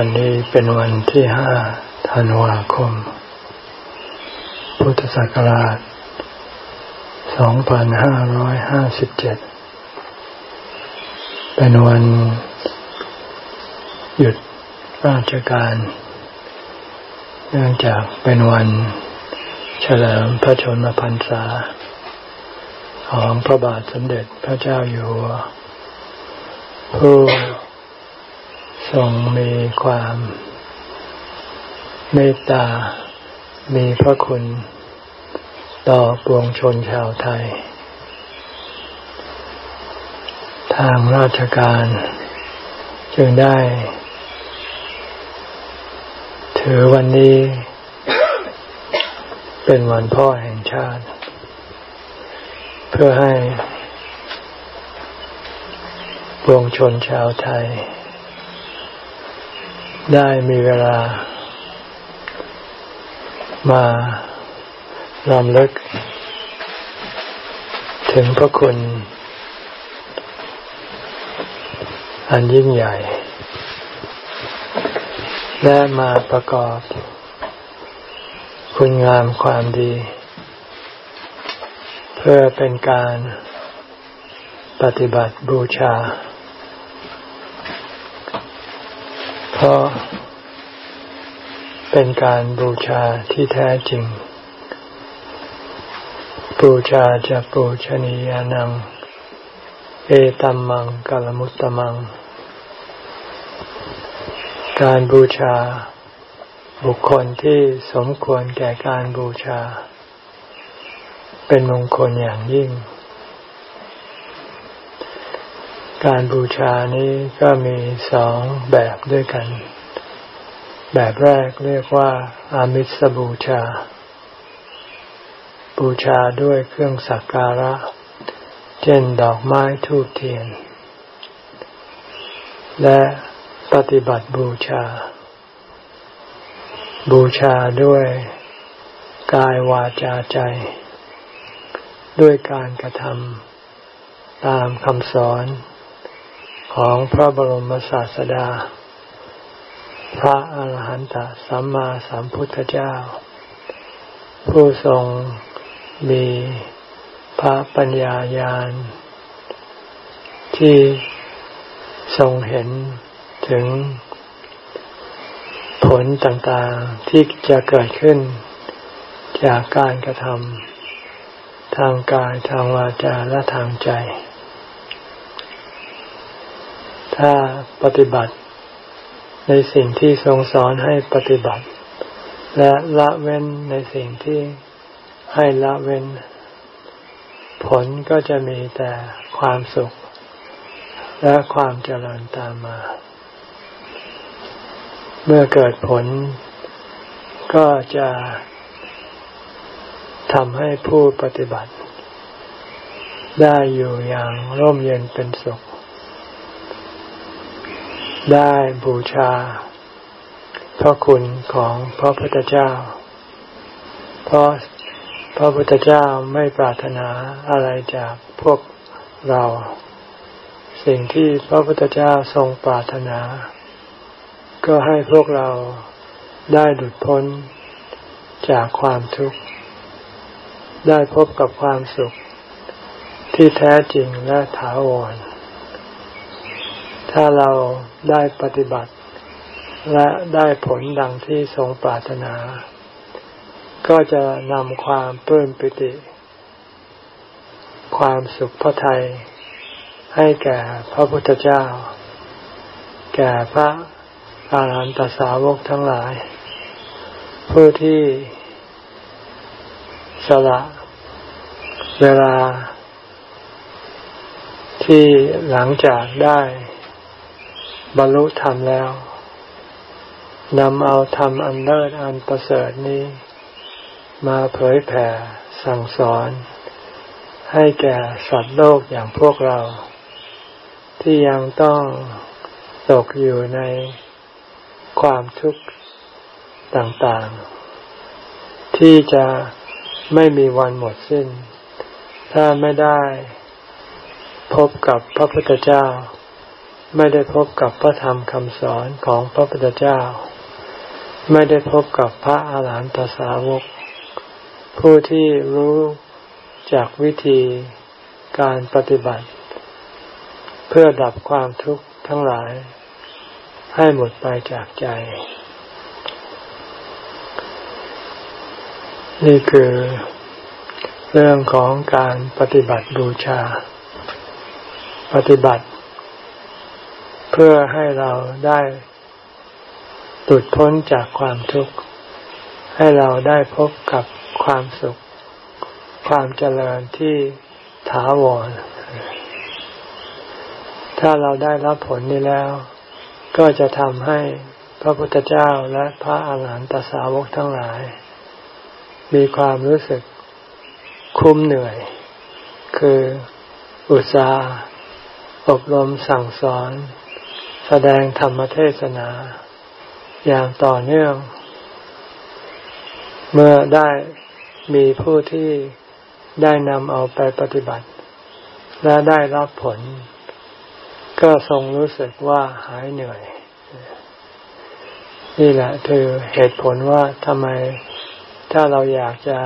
วันนี้เป็นวันที่ห้าธันวาคม พุทธศักราช 2557 เป็นวันหยุดราชการ เนื่องจากเป็นวันเฉลิมพระชนมพรรษา ของพระบาทสมเด็จพระเจ้าอยู่หัวผู้ ทรงมีความเมตตา มีพระคุณต่อปวงชนชาวไทย ทางราชการ จึงได้ ถือวันนี้ เป็นวันพ่อแห่งชาติ เพื่อให้ปวงชนชาวไทย ได้มีเวลา มาลำลึก ถึงพระคุณ อันยิ่งใหญ่ และมาประกอบ คุณงามความดี เพื่อเป็นการปฏิบัติบูชาเพ ราะเป็นการบูชาที่แท้จริง บูชาจะปูชนียานัง เอตัมมังกลมุตตมัง การบูชาบุคคลที่สมควรแก่การบูชา เป็นมงคลอย่างยิ่ง การบูชานี้ก็มีสองแบบด้วยกัน แบบแรกเรียกว่า อามิสบูชา บูชาด้วยเครื่องสักการะ เช่นดอกไม้ทูบเทียน และปฏิบัติบูชา บูชาด้วยกายวาจาใจ ด้วยการกระทำตามคำสอน ของพระบรมศาสดา พระอาหารหันตสัมมาสัมพุทธเจ้า ผู้ทรงมีพระปัญญาญาณ ที่ทรงเห็นถึงผลต่างๆที่จะเกิดขึ้น จากการกระทำทางกายทางวาจาและทางใจ ถ้าปฏิบัติ ในสิ่งที่ทรงสอนให้ปฏิบัติ และละเว้นในสิ่งที่ให้ละเว้น ผลก็จะมีแต่ความสุข และความเจริญตามมา เมื่อเกิดผลก็จะทำให้ผู้ปฏิบัติ ได้อยู่อย่างร่มเย็นเป็นสุข ได้บูชา พระคุณของพระพุทธเจ้า เพราะพระพุทธเจ้าไม่ปรารถนาอะไรจากพวกเรา สิ่งที่พระพุทธเจ้าทรงปรารถนา ก็ให้พวกเราได้หลุดพ้นจากความทุกข์ ได้พบกับความสุขที่แท้จริงและถาวร ถ้าเรา ได้ปฏิบัติ และได้ผลดังที่ทรงปรารถนา ก็จะนำความเพิ่มปิติ ความสุขพระทัยให้แก่พระพุทธเจ้า แก่พระอาหารหันตสาวกทั้งหลาย ผู้ที่สละเวลาที่หลังจากได้ บรรลุธรรมแล้วนำเอาธรรมอันเลิศอันประเสริฐนี้ มาเผยแผ่สั่งสอน ให้แก่สัตว์โลกอย่างพวกเรา ที่ยังต้องตกอยู่ในความทุกข์ต่างๆ ที่จะไม่มีวันหมดสิ้น ถ้าไม่ได้พบกับพระพุทธเจ้า ไม่ได้พบกับพระธรรมคำสอนของพระพุทธเจ้า ไม่ได้พบกับพระอาหารหันตสาวก ผู้ที่รู้จากวิธีการปฏิบัติ เพื่อดับความทุกข์ทั้งหลาย ให้หมดไปจากใจ นี่คือเรื่องของการปฏิบัติบูชา ปฏิบัติ เพื่อให้เราได้ตุดพ้นจากความทุกข์ ให้เราได้พบกับความสุข ความเจริญที่ถาวร ถ้าเราได้รับผลนี้แล้ว ก็จะทำให้พระพุทธเจ้าและพระอาหารหันตสาวกทั้งหลาย มีความรู้สึกคุ้มเหนื่อย คืออุตสาห์อบรมสั่งสอน แสดงธรรมเทศนา อย่างต่อเนื่อง เมื่อได้มีผู้ที่ได้นำเอาไปปฏิบัติ และได้รับผล ก็ทรงรู้สึกว่าหายเหนื่อย นี่แหละคือเหตุผลว่าทำไมถ้าเราอยากจะ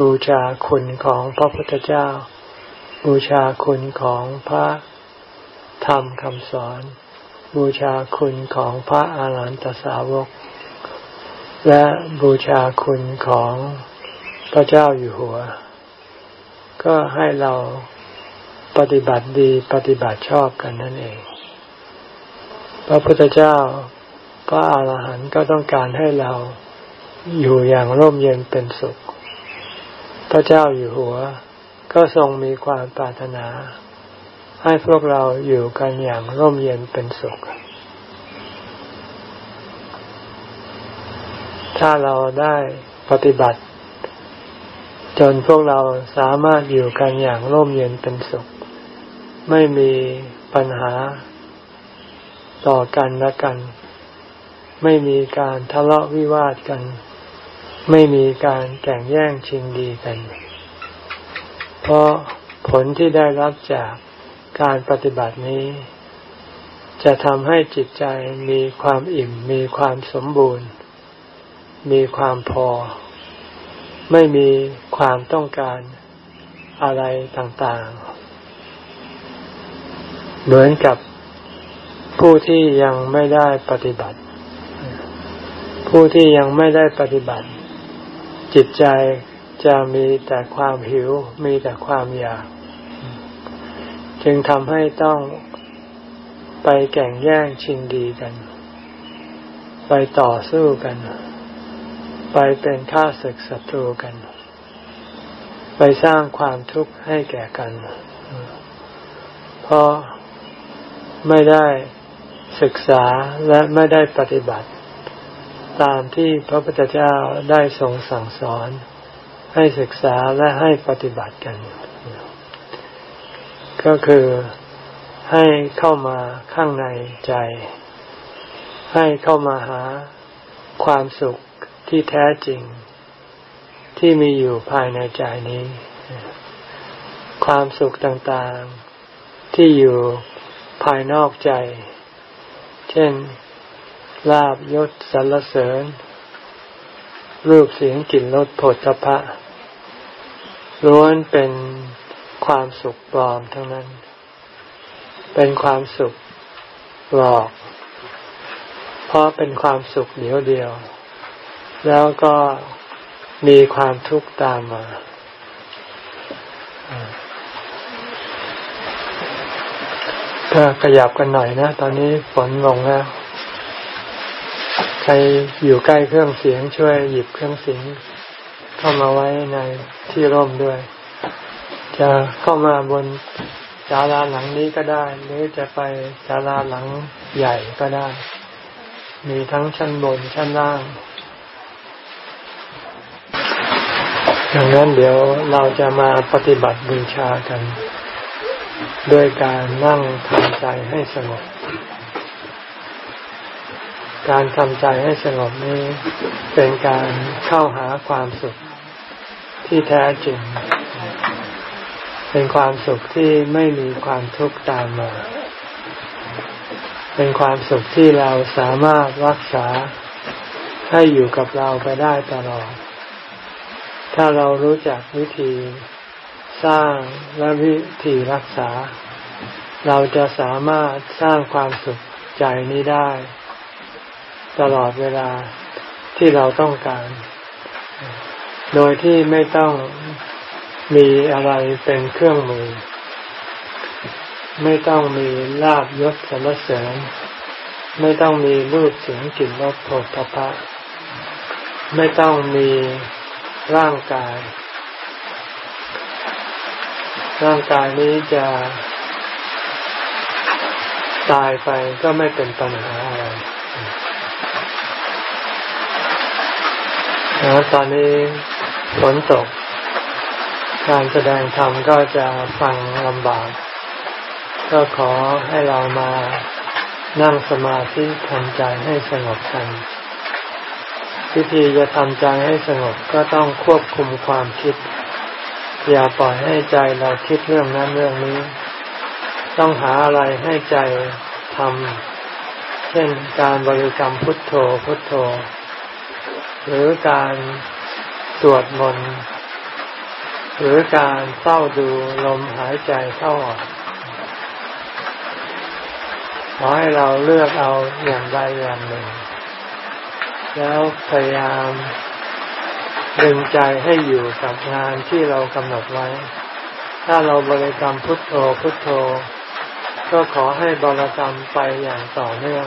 บูชาคุณของพระพุทธเจ้า บูชาคุณของพระธรรมคำสอน บูชาคุณของพระอาหารหันตสาวก และบูชาคุณของพระเจ้าอยู่หัว ก็ให้เราปฏิบัติดีปฏิบัติชอบกันนั่นเอง พระพุทธเจ้าพระอาหารหันต์ก็ต้องการให้เราอยู่อย่างร่มเย็นเป็นสุข พระเจ้าอยู่หัว ก็ทรงมีความปรารถนา ให้พวกเราอยู่กันอย่างร่มเย็นเป็นสุข ถ้าเราได้ปฏิบัติ จนพวกเราสามารถอยู่กันอย่างร่มเย็นเป็นสุข ไม่มีปัญหาต่อกันและกัน ไม่มีการทะเลาะวิวาทกัน ไม่มีการแข่งแย่งชิงดีกัน เพราะผลที่ได้รับจาก การปฏิบัตินี้ จะทำให้จิตใจมีความอิ่ม มีความสมบูรณ์ มีความพอ ไม่มีความต้องการอะไรต่างๆ เหมือนกับผู้ที่ยังไม่ได้ปฏิบัติ ผู้ที่ยังไม่ได้ปฏิบัติ จิตใจจะมีแต่ความหิว มีแต่ความอยาก จึงทำให้ต้องไปแข่งแย่งชิงดีกัน ไปต่อสู้กัน ไปเป็นข้าศึกศัตรูกัน ไปสร้างความทุกข์ให้แก่กัน เพราะไม่ได้ศึกษาและไม่ได้ปฏิบัติ ตามที่พระพุทธเจ้าได้ทรงสั่งสอน ให้ศึกษาและให้ปฏิบัติกัน ก็คือให้เข้ามาข้างในใจ ให้เข้ามาหาความสุขที่แท้จริง ที่มีอยู่ภายในใจนี้ ความสุขต่างๆที่อยู่ภายนอกใจ เช่นลาบยศสรรเสริญ รูปเสียงกลิ่นรสผลตภะล้วนเป็น ความสุขปลอมทั้งนั้น เป็นความสุขหลอก เพราะเป็นความสุขเดียวเดียว แล้วก็มีความทุกข์ตามมา ก็ขยับกันหน่อยนะ ตอนนี้ฝนลงแล้ว ใครอยู่ใกล้เครื่องเสียงช่วยหยิบเครื่องเสียงเข้ามาไว้ในที่ร่มด้วย จะเข้ามาบนศาลาหลังนี้ก็ได้ หรือจะไปศาลาหลังใหญ่ก็ได้ มีทั้งชั้นบนชั้นล่างดังนั้นเดี๋ยวเราจะมาปฏิบัติบูชากัน ด้วยการนั่งทำใจให้สงบ การทำใจให้สงบนี้ เป็นการเข้าหาความสุขที่แท้จริง เป็นความสุขที่ไม่มีความทุกข์ตามมา เป็นความสุขที่เราสามารถรักษาให้อยู่กับเราไปได้ตลอด ถ้าเรารู้จักวิธีสร้างและวิธีรักษา เราจะสามารถสร้างความสุขใจนี้ได้ ตลอดเวลาที่เราต้องการ โดยที่ไม่ต้อง มีอะไรเป็นเครื่องมือ ไม่ต้องมีลาบยศสรรเสริญ ไม่ต้องมีรูปเสียงกลิ่นรสโผฏฐัพพะไม่ต้องมีร่างกาย ร่างกายนี้จะตายไปก็ไม่เป็นปัญหาอะไรแล้วตอนนี้ฝนตก การแสดงธรรมก็จะฟังลำบาก ก็ขอให้เรามานั่งสมาธิทำใจให้สงบกันวิธีจะทำใจให้สงบก็ต้องควบคุมความคิด อย่าปล่อยให้ใจเราคิดเรื่องนั้นเรื่องนี้ ต้องหาอะไรให้ใจทำเช่นการบริกรรมพุทโธพุทโธ หรือการสวดมนต์ หรือการเฝ้าดูลมหายใจเข้าออกขอให้เราเลือกเอาอย่างใดอย่างหนึ่ง แล้วพยายามดึงใจให้อยู่กับงานที่เรากำหนดไว้ ถ้าเราบริกรรมพุทโธพุทโธ ก็ขอให้บริกรรมไปอย่างต่อเนื่อง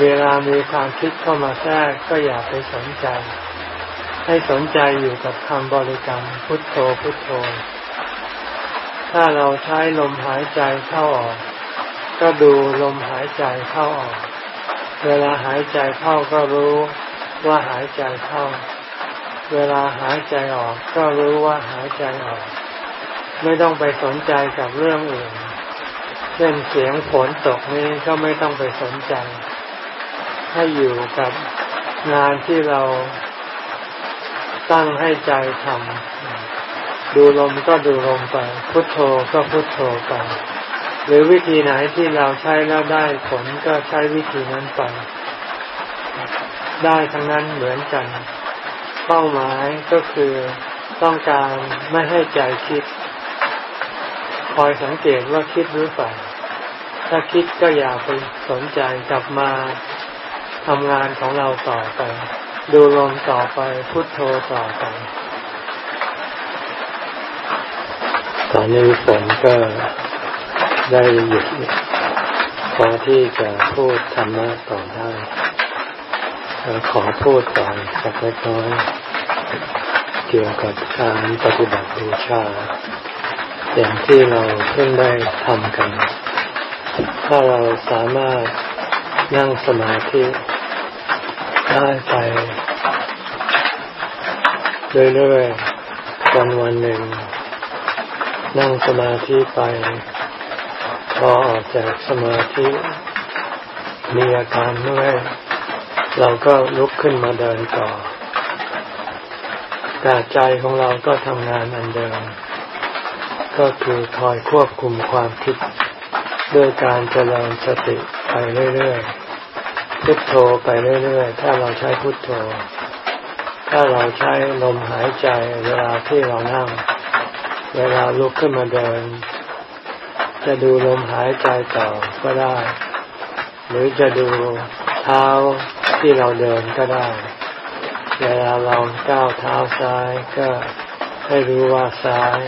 เวลามีความคิดเข้ามาแทรกก็อย่าไปสนใจ ให้สนใจอยู่กับคำบริกรรมพุทโธพุทโธ ถ้าเราใช้ลมหายใจเข้าออก ก็ดูลมหายใจเข้าออก เวลาหายใจเข้าก็รู้ว่าหายใจเข้า เวลาหายใจออกก็รู้ว่าหายใจออก ไม่ต้องไปสนใจกับเรื่องอื่น เช่นเสียงฝนตกนี้ก็ไม่ต้องไปสนใจ ให้อยู่กับงานที่เรา ตั้งให้ใจทำดูลมก็ดูลมไป พุทโธก็พุทโธไป หรือวิธีไหนที่เราใช้แล้วได้ผลก็ใช้วิธีนั้นไป ได้ทั้งนั้นเหมือนกัน เป้าหมายก็คือต้องการไม่ให้ใจคิด คอยสังเกตว่าคิดหรือเปล่าถ้าคิดก็อย่าไปสนใจกลับมาทำงานของเราต่อไป ดูลมต่อไปพุทโธต่อไป ตอนนี้ฝนก็ได้หยุดพอที่จะพูดธรรมะต่อได้ขอพูดต่อสักเล็กน้อยเกี่ยวกับการปฏิบัติบูชา อย่างที่เราเพิ่งได้ทำกัน ถ้าเราสามารถนั่งสมาธิ ได้ไปเรื่อยๆวันวันหนึ่ง นั่งสมาธิไป พอออกจากสมาธิมีอาการเมื่อยเราก็ลุกขึ้นมาเดินต่อ แต่ใจของเราก็ทำงานอันเดิม ก็คือคอยควบคุมความคิด ด้วยการเจริญสติไปเรื่อยๆ พุทโธไปเรื่อยๆ ถ้าเราใช้พุทโธ ถ้าเราใช้ลมหายใจเวลาที่เรานั่ง เวลาลุกขึ้นมาเดิน จะดูลมหายใจต่อก็ได้ หรือจะดูเท้าที่เราเดินก็ได้ เวลาเราก้าวเท้าซ้ายก็ให้รู้ว่าซ้าย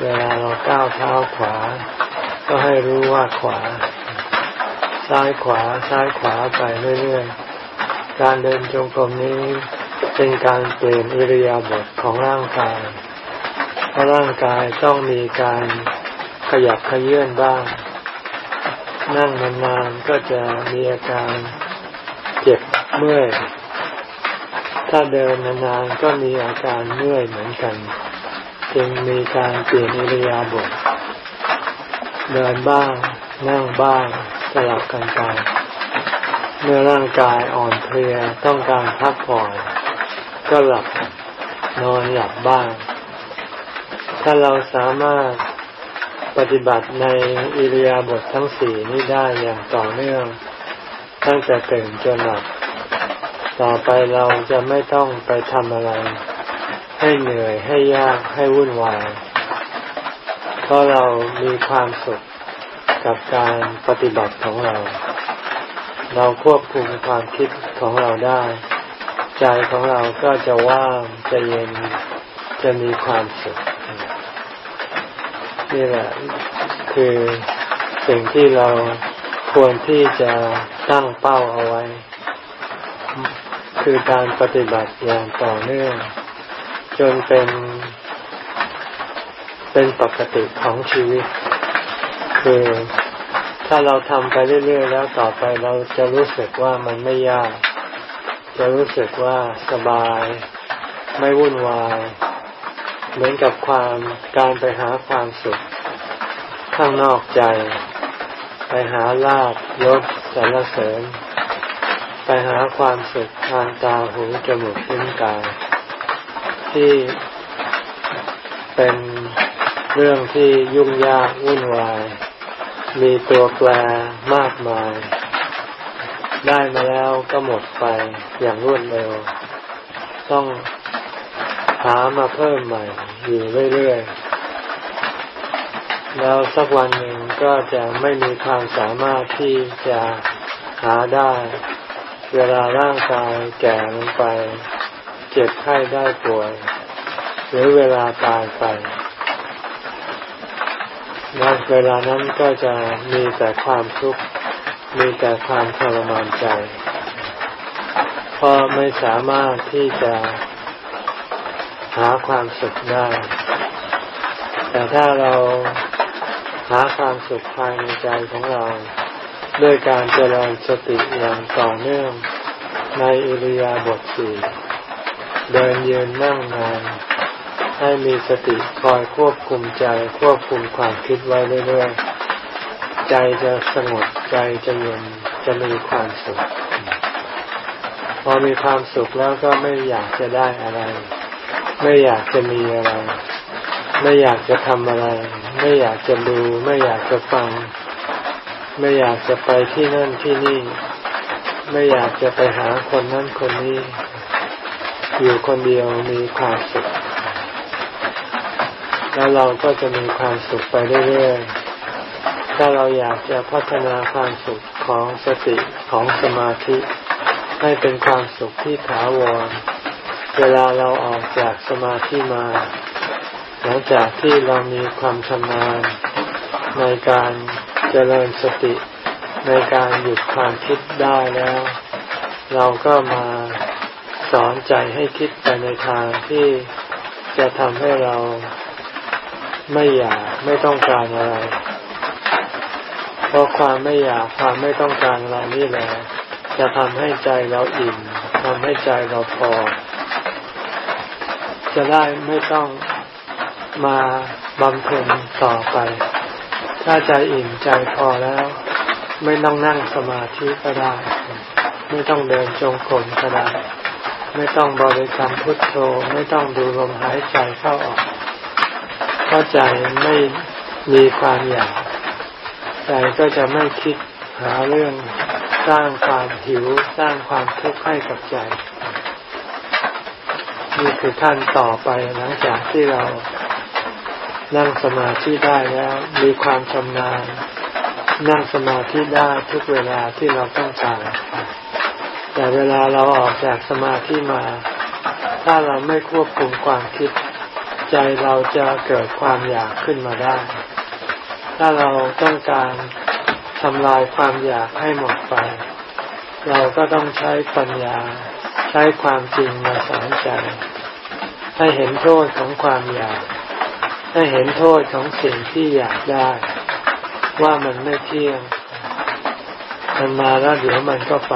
เวลาเราก้าวเท้าขวา ก็ให้รู้ว่าขวา ซ้ายขวาซ้ายขวาไปเรื่อยๆ การเดินจงกรมนี้เป็นการเปลี่ยนอิริยาบถของร่างกาย เพราะร่างกายต้องมีการขยับขยื่นบ้าง นั่งนานๆก็จะมีอาการเจ็บเมื่อย ถ้าเดินนานๆก็มีอาการเมื่อยเหมือนกัน จึงมีการเปลี่ยนอิริยาบถเดินบ้าง นั่งบ้าง สลับกันไปเมื่อร่างกายอ่อนเพลียต้องการพักผ่อนก็หลับนอนหลับบ้าง ถ้าเราสามารถปฏิบัติในอิริยาบถททั้งสี่นี้ได้อย่างต่อเนื่อง ตั้งแต่ตื่นจนหลับ ต่อไปเราจะไม่ต้องไปทำอะไร ให้เหนื่อยให้ยากให้วุ่นวายเพราะเรามีความสุข กับการปฏิบัติของเรา เราควบคุมความคิดของเราได้ ใจของเราก็จะว่างจะเย็นจะมีความสุขนี่แหละคือสิ่งที่เราควรที่จะตั้งเป้าเอาไว้ คือการปฏิบัติอย่างต่อเนื่อง จนเป็น เป็นปกติของชีวิต คือ ถ้าเราทำไปเรื่อยๆแล้วต่อไปเราจะรู้สึกว่ามันไม่ยาก จะรู้สึกว่าสบาย ไม่วุ่นวาย เหมือนกับความการไปหาความสุข ข้างนอกใจ ไปหาลาบยศสรรเสริญ ไปหาความสุขทางตาหูจมูกลิ้นกายที่เป็นเรื่องที่ยุ่งยากวุ่นวาย มีตัวแปรมากมาย ได้มาแล้วก็หมดไปอย่างรวดเร็ว ต้องหามาเพิ่มใหม่อยู่เรื่อยๆ แล้วสักวันหนึ่งก็จะไม่มีความสามารถที่จะหาได้ เวลาร่างกายแก่ลงไป เจ็บไข้ได้ป่วย หรือเวลาตายไป แล้วเวลานั้นก็จะมีแต่ความทุกข์มีแต่ความทรมานใจเพราะไม่สามารถที่จะหาความสุขได้ แต่ถ้าเราหาความสุขภายในใจของเรา ด้วยการเจริญสติอย่างต่อเนื่องในอิริยาบถสี่เดินยืนนั่งนาน ให้มีสติคอยควบคุมใจ ควบคุมความคิดไว้เรื่อยๆ ใจจะสงบใจจะเย็นจะมีความสุข พอมีความสุขแล้วก็ไม่อยากจะได้อะไร ไม่อยากจะมีอะไร ไม่อยากจะทำอะไร ไม่อยากจะดู ไม่อยากจะฟัง ไม่อยากจะไปที่นั่นที่นี่ ไม่อยากจะไปหาคนนั่นคนนี้ อยู่คนเดียวมีความสุข แล้วเราก็จะมีความสุขไปเรื่อยๆ ถ้าเราอยากจะพัฒนาความสุขของสติของสมาธิ ให้เป็นความสุขที่ถาวร เวลาเราออกจากสมาธิมา หลังจากที่เรามีความชำนาญในการเจริญสติในการหยุดความคิดได้แล้ว เราก็มาสอนใจให้คิดไปในทางที่จะทำให้เรา ไม่อยากไม่ต้องการอะไร เพราะความไม่อยากความไม่ต้องการอะไรนี่แหละจะทำให้ใจเราอิ่มทำให้ใจเราพอ จะได้ไม่ต้องมาบำเพ็ญต่อไป ถ้าใจอิ่มใจพอแล้ว ไม่ต้องนั่งสมาธิก็ได้ ไม่ต้องเดินจงกรมก็ได้ ไม่ต้องบริกรรมพุทโธ ไม่ต้องดูลมหายใจเข้าออก เพราะใจไม่มีความอยาก ใจก็จะไม่คิดหาเรื่องสร้างความหิวสร้างความทุกข์ให้กับใจนี่คือขั้นต่อไปหลังจากที่เรานั่งสมาธิได้แล้ว มีความชำนาญนั่งสมาธิได้ทุกเวลาที่เราต้องการแต่เวลาเราออกจากสมาธิมา ถ้าเราไม่ควบคุมความคิด ใจเราจะเกิดความอยากขึ้นมาได้ ถ้าเราต้องการทำลายความอยากให้หมดไป เราก็ต้องใช้ปัญญา ใช้ความจริงมาสอนใจให้เห็นโทษของความอยาก ให้เห็นโทษของสิ่งที่อยากได้ ว่ามันไม่เที่ยง มันมาแล้วเดี๋ยวมันก็ไป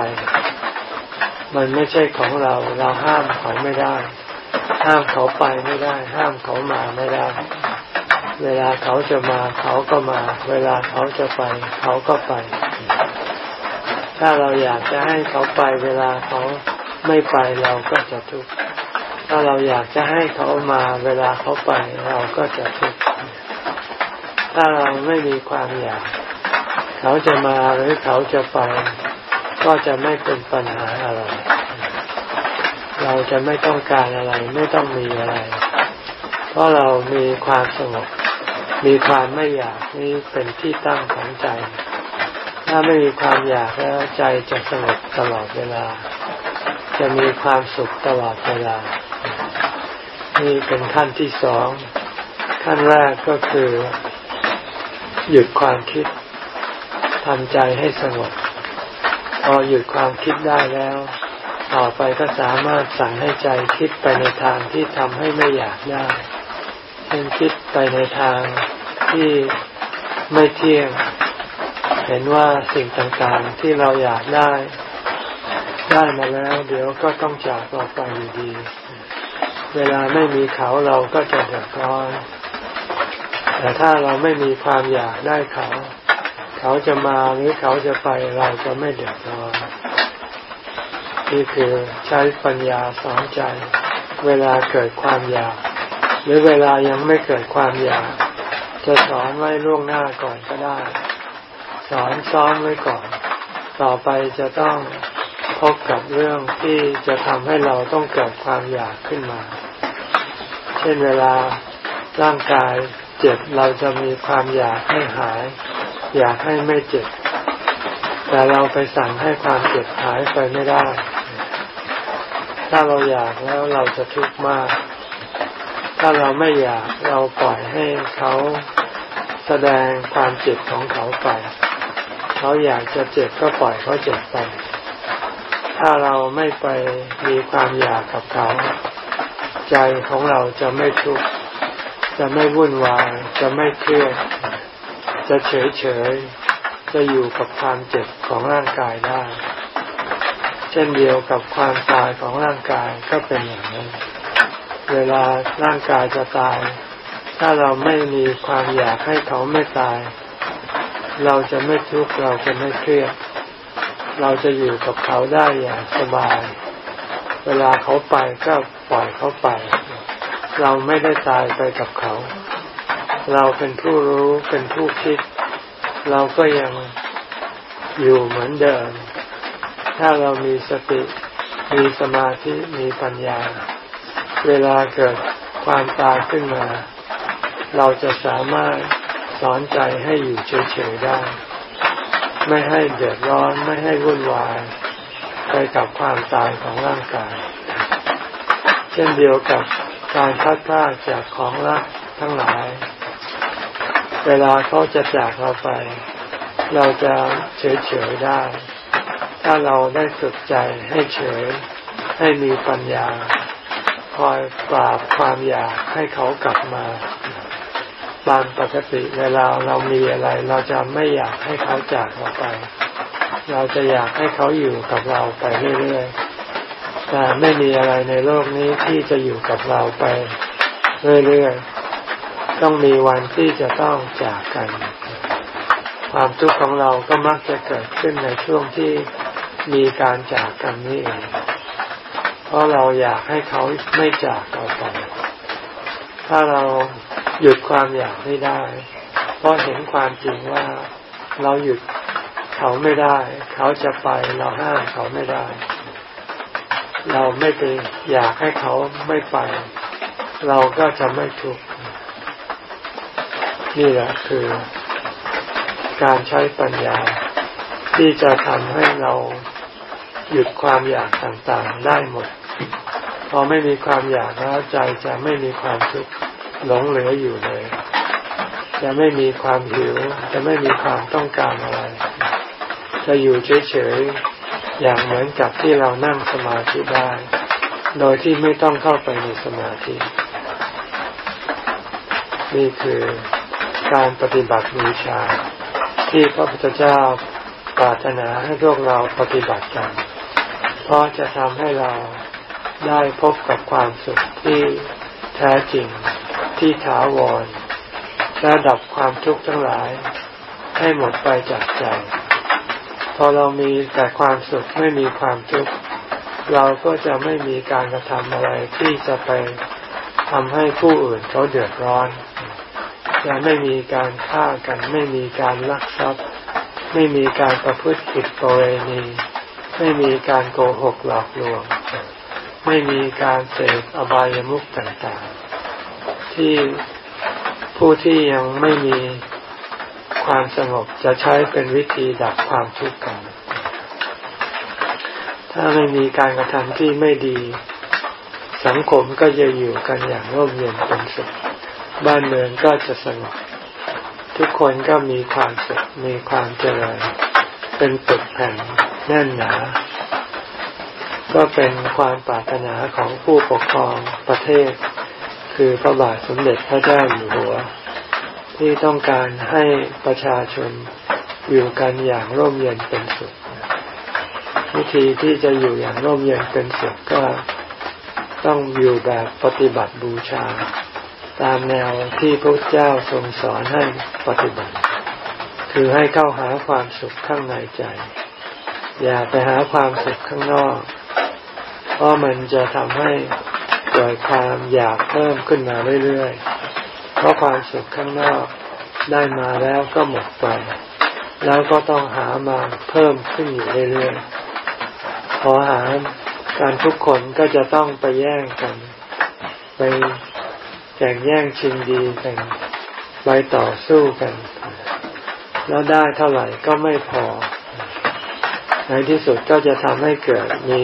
มันไม่ใช่ของเรา เราห้ามเขาไม่ได้ ห้ามเขาไปไม่ได้ ห้ามเขามาไม่ได้ เวลาเขาจะมาเขาก็มา เวลาเขาจะไป เขาก็ไป ถ้าเราอยากจะให้เขาไป เวลาเขาไม่ไปเราก็จะทุกข์ถ้าเราอยากจะให้เขามา เวลาเขาไปเราก็จะทุกข์ถ้าเราไม่มีความอยาก เขาจะมาหรือเขาจะไป ก็จะไม่เป็นปัญหาอะไร เราจะไม่ต้องการอะไรไม่ต้องมีอะไร เพราะเรามีความสงบมีความไม่อยากนี่เป็นที่ตั้งของใจ ถ้าไม่มีความอยากแล้วใจจะสงบตลอดเวลา จะมีความสุขตลอดเวลา นี่เป็นขั้นที่สอง ขั้นแรกก็คือ หยุดความคิดทำใจให้สงบพอหยุดความคิดได้แล้ว ต่อไปก็สามารถสั่งให้ใจคิดไปในทางที่ทำให้ไม่อยากได้เช่นคิดไปในทางที่ไม่เที่ยง เห็นว่าสิ่งต่างๆที่เราอยากได้ ได้มาแล้ว เดี๋ยวก็ต้องจากเราไปอยู่ดี เวลาไม่มีเขาเราก็จะเดือดร้อนแต่ถ้าเราไม่มีความอยากได้เขา เขาจะมาหรือเขาจะไปเราจะไม่เดือดร้อน นี่คือใช้ปัญญาสอนใจ เวลาเกิดความอยาก หรือเวลายังไม่เกิดความอยาก จะสอนไว้ล่วงหน้าก่อนก็ได้ สอนซ้อมไว้ก่อน ต่อไปจะต้องพบกับเรื่องที่จะทำให้เราต้องเกิดความอยากขึ้นมา เช่นเวลาร่างกายเจ็บเราจะมีความอยากให้หาย อยากให้ไม่เจ็บ แต่เราไปสั่งให้ความเจ็บหายไปไม่ได้ ถ้าเราอยากแล้วเราจะทุกข์มาก ถ้าเราไม่อยากเราปล่อยให้เขาแสดงความเจ็บของเขาไป เขาอยากจะเจ็บก็ปล่อยเขาเจ็บไป ถ้าเราไม่ไปมีความอยากกับเขา ใจของเราจะไม่ทุกข์ จะไม่วุ่นวาย จะไม่เครียด จะเฉยเฉย จะอยู่กับความเจ็บของร่างกายได้ เช่นเดียวกับความตายของร่างกายก็เป็นอย่างนั้น เวลาร่างกายจะตาย ถ้าเราไม่มีความอยากให้เขาไม่ตาย เราจะไม่ทุกข์เราจะไม่เครียด เราจะอยู่กับเขาได้อย่างสบาย เวลาเขาไปก็ปล่อยเขาไป เราไม่ได้ตายไปกับเขา เราเป็นผู้รู้เป็นผู้คิด เราก็ยังอยู่เหมือนเดิม ถ้าเรามีสติ มีสมาธิ มีปัญญา เวลาเกิดความตายขึ้นมา เราจะสามารถสอนใจให้อยู่เฉยๆได้ ไม่ให้เดือดร้อน ไม่ให้วุ่นวาย ไปกับความตายของร่างกาย เช่นเดียวกับการพัดพลาดจากของรักทั้งหลาย เวลาเขาจะจากเราไป เราจะเฉยๆได้ ถ้าเราได้ฝึกใจให้เฉยให้มีปัญญา คอยปราบความอยากให้เขากลับมาตามปกติเวลาเรามีอะไร เราจะไม่อยากให้เขาจากเราไป เราจะอยากให้เขาอยู่กับเราไปเรื่อยๆแต่ไม่มีอะไรในโลกนี้ที่จะอยู่กับเราไปเรื่อยๆต้องมีวันที่จะต้องจากกัน ความทุกข์ของเราก็มักจะเกิดขึ้นในช่วงที่ มีการจากกันนี้เอง เพราะเราอยากให้เขาไม่จากเราไป ถ้าเราหยุดความอยากไม่ได้ เพราะเห็นความจริงว่าเราหยุดเขาไม่ได้ เขาจะไปเราห้ามเขาไม่ได้ เราไม่ไปอยากให้เขาไม่ไป เราก็จะไม่ทุกข์นี่แหละคือการใช้ปัญญา ที่จะทำให้เราหยุดความอยากต่างๆได้หมด พอไม่มีความอยากแล้วใจจะไม่มีความทุกข์หลงเหลืออยู่เลย จะไม่มีความหิว จะไม่มีความต้องการอะไร จะอยู่เฉยๆ อย่างเหมือนกับที่เรานั่งสมาธิได้ โดยที่ไม่ต้องเข้าไปในสมาธิ นี่คือการปฏิบัติบูชาที่พระพุทธเจ้า ปรารถนาให้พวกเราปฏิบัติกัน เพราะจะทำให้เราได้พบกับความสุขที่แท้จริงที่ถาวรและดับความทุกข์ทั้งหลาย ให้หมดไปจากใจ พอเรามีแต่ความสุขไม่มีความทุกข์เราก็จะไม่มีการกระทำอะไรที่จะไปทำให้ผู้อื่นเขาเดือดร้อน จะไม่มีการฆ่ากันไม่มีการลักทรัพย์ ไม่มีการประพฤติผิดประเวณี ไม่มีการโกหกหลอกลวง ไม่มีการเสพอบายามุขต่างๆ ที่ผู้ที่ยังไม่มีความสงบจะใช้เป็นวิธีดับความทุกข์กัน ถ้าไม่มีการกระทำที่ไม่ดี สังคมก็จะอยู่กันอย่างร่มเย็นเป็นสุข บ้านเมืองก็จะสงบ ทุกคนก็มีความสุขมีความเจริญ เป็นตึกแผ่นแน่นหนา ก็เป็นความปรารถนาของผู้ปกครองประเทศ คือพระบาทสมเด็จพระเจ้าอยู่หัว ที่ต้องการให้ประชาชนอยู่กันอย่างร่มเย็นเป็นสุข วิธีที่จะอยู่อย่างร่มเย็นเป็นสุขก็ต้องอยู่แบบปฏิบัติบูชา ตามแนวที่พระเจ้าทรงสอนให้ปฏิบัติ คือให้เข้าหาความสุขข้างในใจ อย่าไปหาความสุขข้างนอก เพราะมันจะทำให้เกิดความอยากเพิ่มขึ้นมาเรื่อยๆ เพราะความสุขข้างนอกได้มาแล้วก็หมดไป แล้วก็ต้องหามาเพิ่มขึ้นอยู่เรื่อยๆ พอหาการทุกคนก็จะต้องไปแย่งกัน ไป แข่งแย่งชิงดีกันไปต่อสู้กัน แล้วได้เท่าไหร่ก็ไม่พอ ในที่สุดก็จะทำให้เกิดมี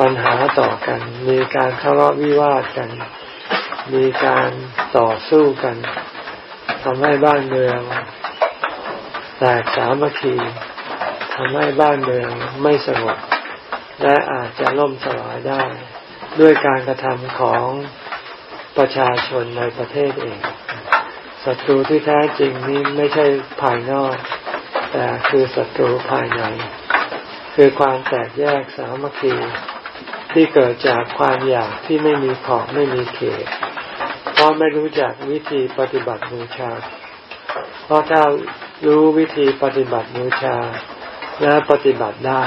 ปัญหาต่อกัน มีการทะเลาะวิวาทกัน มีการต่อสู้กันทำให้บ้านเมืองแตกสามัคคีทำให้บ้านเมืองไม่สงบและอาจจะล่มสลายได้ ด้วยการกระทำของ ประชาชนในประเทศเองศัตรูที่แท้จริงนี้ไม่ใช่ภายนอก แต่คือศัตรูภายใน คือความแตกแยกสามัคคีที่เกิดจากความอยากที่ไม่มีขอบไม่มีเขตเพราะไม่รู้จักวิธีปฏิบัติบูชา เพราะถ้ารู้วิธีปฏิบัติบูชา และปฏิบัติได้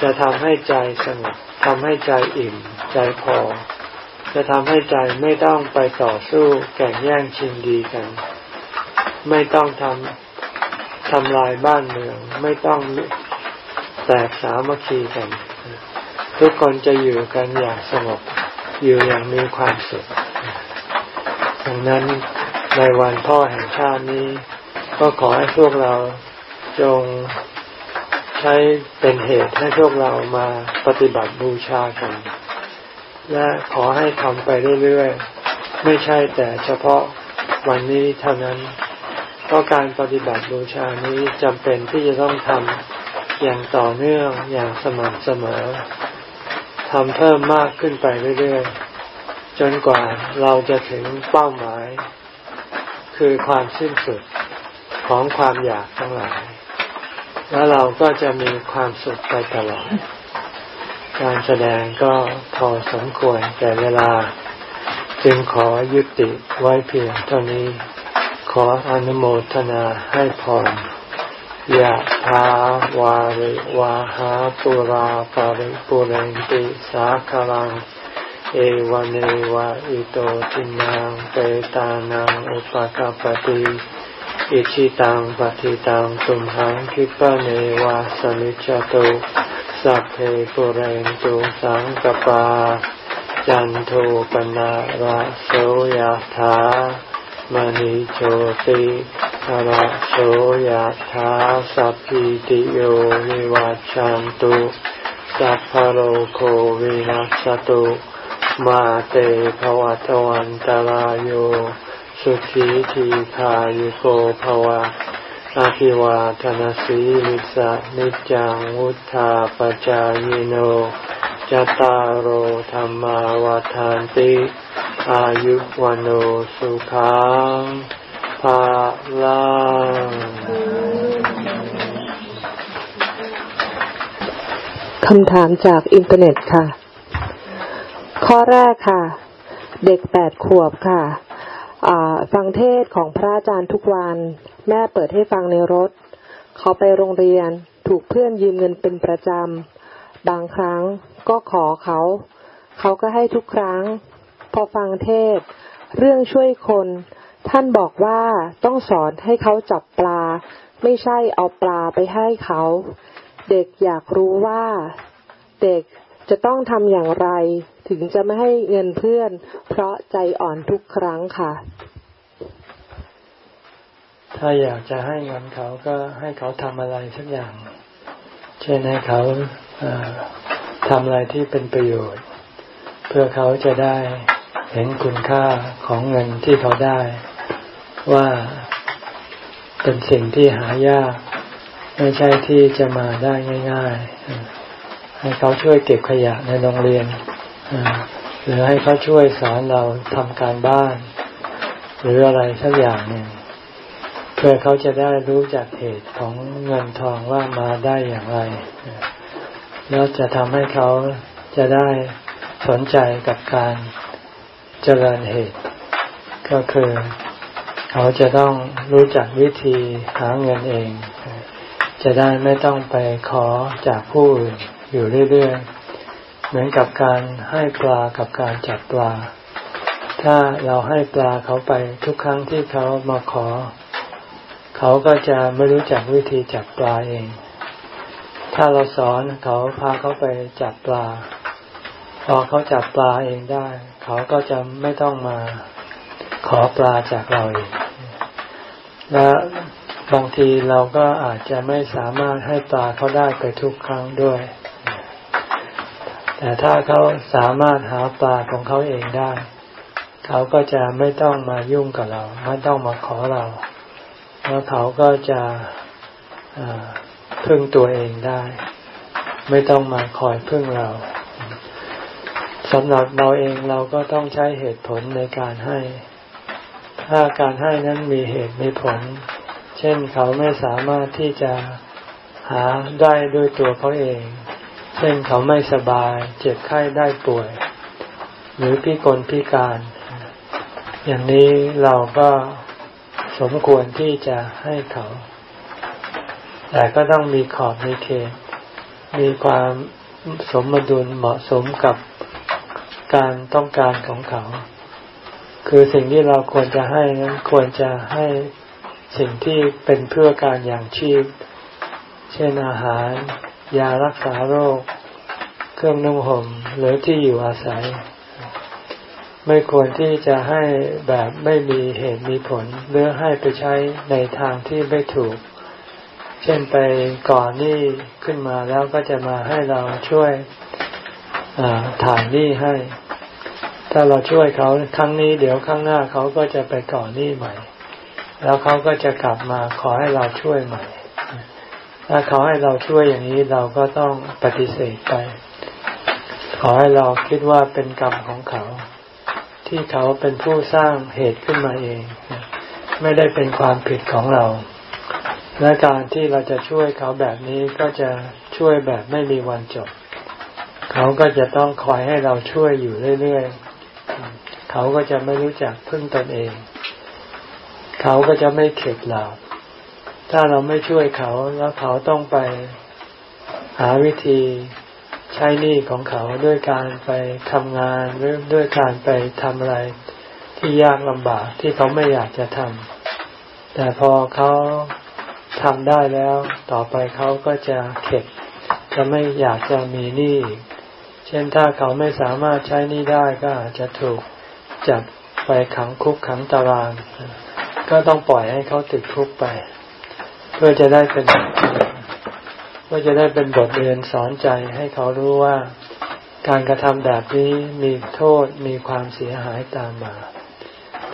จะทำให้ใจสงบทำให้ใจอิ่ม ใจพอ จะทำให้ใจไม่ต้องไปต่อสู้แข่งแย่งชิงดีกัน ไม่ต้องทำทำลายบ้านเมือง ไม่ต้องแตกสามัคคีกัน ทุกคนจะอยู่กันอย่างสงบ อยู่อย่างมีความสุขดังนั้นในวันพ่อแห่งชาตินี้ ก็ขอให้พวกเราจงใช้เป็นเหตุให้พวกเรามาปฏิบัติบูชากัน และขอให้ทำไปเรื่อยๆ ไม่ใช่แต่เฉพาะวันนี้เท่านั้น เพราะการปฏิบัติบูชานี้จำเป็นที่จะต้องทำอย่างต่อเนื่องอย่างสม่ำเสมอทำเพิ่มมากขึ้นไปเรื่อยๆ จนกว่าเราจะถึงเป้าหมาย คือความสิ้นสุดของความอยากทั้งหลาย แล้วเราก็จะมีความสุขไปตลอด การแสดงก็พอสมควรแก่เวลา จึงขอยุติไว้เพียงเท่านี้ ขออนุโมทนาให้พรยะถาวาริวาหาปุราปาริปุเรนติสาคลัง เอวเนวะอิโตทินังเปตานังอุปกาปติอิชิตังปฏิตังตุมหังคิปะเนวะสมิจจตุ สัพเพปุเรนตุสังกปา จันโทปนะระโสยธามณิโชติระโสยธาสัพพิติโยวิวัจจันตุสัพพโรโควินัสตุมาเตภวัตวันตารโยสุขีทีขายุโกภวะ อะภิวาทะนะสีลิสสะนิจจังวุฑฒาปะจายิโน จัตตาโร ธัมมาวัฑฒันติ อายุวัณโณ สุขัง พะลังคำถามจากอินเทอร์เน็ตค่ะ ข้อแรกค่ะ เด็กแปดขวบค่ะ ฟังเทศของพระอาจารย์ทุกวัน แม่เปิดให้ฟังในรถ เขาไปโรงเรียนถูกเพื่อนยืมเงินเป็นประจำ บางครั้งก็ขอเขา เขาก็ให้ทุกครั้ง พอฟังเทศ เรื่องช่วยคน ท่านบอกว่าต้องสอนให้เขาจับปลา ไม่ใช่เอาปลาไปให้เขา เด็กอยากรู้ว่า เด็ก จะต้องทำอย่างไรถึงจะไม่ให้เงินเพื่อน เพราะใจอ่อนทุกครั้งค่ะ ถ้าอยากจะให้เงินเขาก็ให้เขาทำอะไรสักอย่าง เช่นให้เขาทำอะไรที่เป็นประโยชน์ เพื่อเขาจะได้เห็นคุณค่าของเงินที่เขาได้ ว่าเป็นสิ่งที่หายาก ไม่ใช่ที่จะมาได้ง่าย ๆ ให้เขาช่วยเก็บขยะในโรงเรียนหรือให้เขาช่วยสอนเราทำการบ้าน หรืออะไรสักอย่างหนึ่งเพื่อเขาจะได้รู้จักเหตุของเงินทองว่ามาได้อย่างไร แล้วจะทำให้เขาจะได้สนใจกับการเจริญเหตุ ก็คือเขาจะต้องรู้จักวิธีหาเงินเอง จะได้ไม่ต้องไปขอจากผู้อื่น อยู่เรื่อยๆ เหมือนกับการให้ปลากับการจับปลา ถ้าเราให้ปลาเขาไปทุกครั้งที่เขามาขอ เขาก็จะไม่รู้จักวิธีจับปลาเอง ถ้าเราสอนเขาพาเขาไปจับปลา พอเขาจับปลาเองได้ เขาก็จะไม่ต้องมาขอปลาจากเราเองและบางทีเราก็อาจจะไม่สามารถให้ปลาเขาได้ไปทุกครั้งด้วย แต่ถ้าเขาสามารถหาปลาของเขาเองได้ เขาก็จะไม่ต้องมายุ่งกับเรา ไม่ต้องมาขอเรา แล้วเขาก็จะพึ่งตัวเองได้ ไม่ต้องมาคอยพึ่งเราสำหรับเราเองเราก็ต้องใช้เหตุผลในการให้ ถ้าการให้นั้นมีเหตุมีผล เช่นเขาไม่สามารถที่จะหาได้ด้วยตัวเขาเอง เช่นเขาไม่สบาย เจ็บไข้ได้ป่วย หรือพิกลพิการ อย่างนี้เราก็สมควรที่จะให้เขา แต่ก็ต้องมีขอบมีเขตมีความสมดุลเหมาะสมกับการต้องการของเขา คือสิ่งที่เราควรจะให้นั้นควรจะให้สิ่งที่เป็นเพื่อการอย่างชีพ เช่นอาหาร ยารักษาโรค เครื่องนุ่งห่มหรือที่อยู่อาศัย ไม่ควรที่จะให้แบบไม่มีเหตุมีผล หรือให้ไปใช้ในทางที่ไม่ถูก เช่นไปก่อนหนี้ขึ้นมาแล้วก็จะมาให้เราช่วยถ่ายหนี้ให้ ถ้าเราช่วยเขาครั้งนี้ เดี๋ยวครั้งหน้าเขาก็จะไปก่อนหนี้ใหม่ แล้วเขาก็จะกลับมาขอให้เราช่วยใหม่ ถ้าเขาให้เราช่วยอย่างนี้เราก็ต้องปฏิเสธไป ขอให้เราคิดว่าเป็นกรรมของเขา ที่เขาเป็นผู้สร้างเหตุขึ้นมาเอง ไม่ได้เป็นความผิดของเรา และการที่เราจะช่วยเขาแบบนี้ก็จะช่วยแบบไม่มีวันจบ เขาก็จะต้องคอยให้เราช่วยอยู่เรื่อยๆ เขาก็จะไม่รู้จักพึ่งตนเอง เขาก็จะไม่เข็ดหลาบ ถ้าเราไม่ช่วยเขาแล้วเขาต้องไปหาวิธีใช้หนี้ของเขาด้วยการไปทำงานหรือด้วยการไปทำอะไรที่ยากลำบากที่เขาไม่อยากจะทำแต่พอเขาทำได้แล้ว ต่อไปเขาก็จะเข็ดจะไม่อยากจะมีหนี้เช่นถ้าเขาไม่สามารถใช้หนี้ได้ก็อาจจะถูกจับไปขังคุกขังตาราง ก็ต้องปล่อยให้เขาติดคุกไป เพื่อจะได้เป็นก็จะได้เป็นบทเรียนสอนใจให้เขารู้ว่าการกระทำแบบนี้มีโทษมีความเสียหายตามมา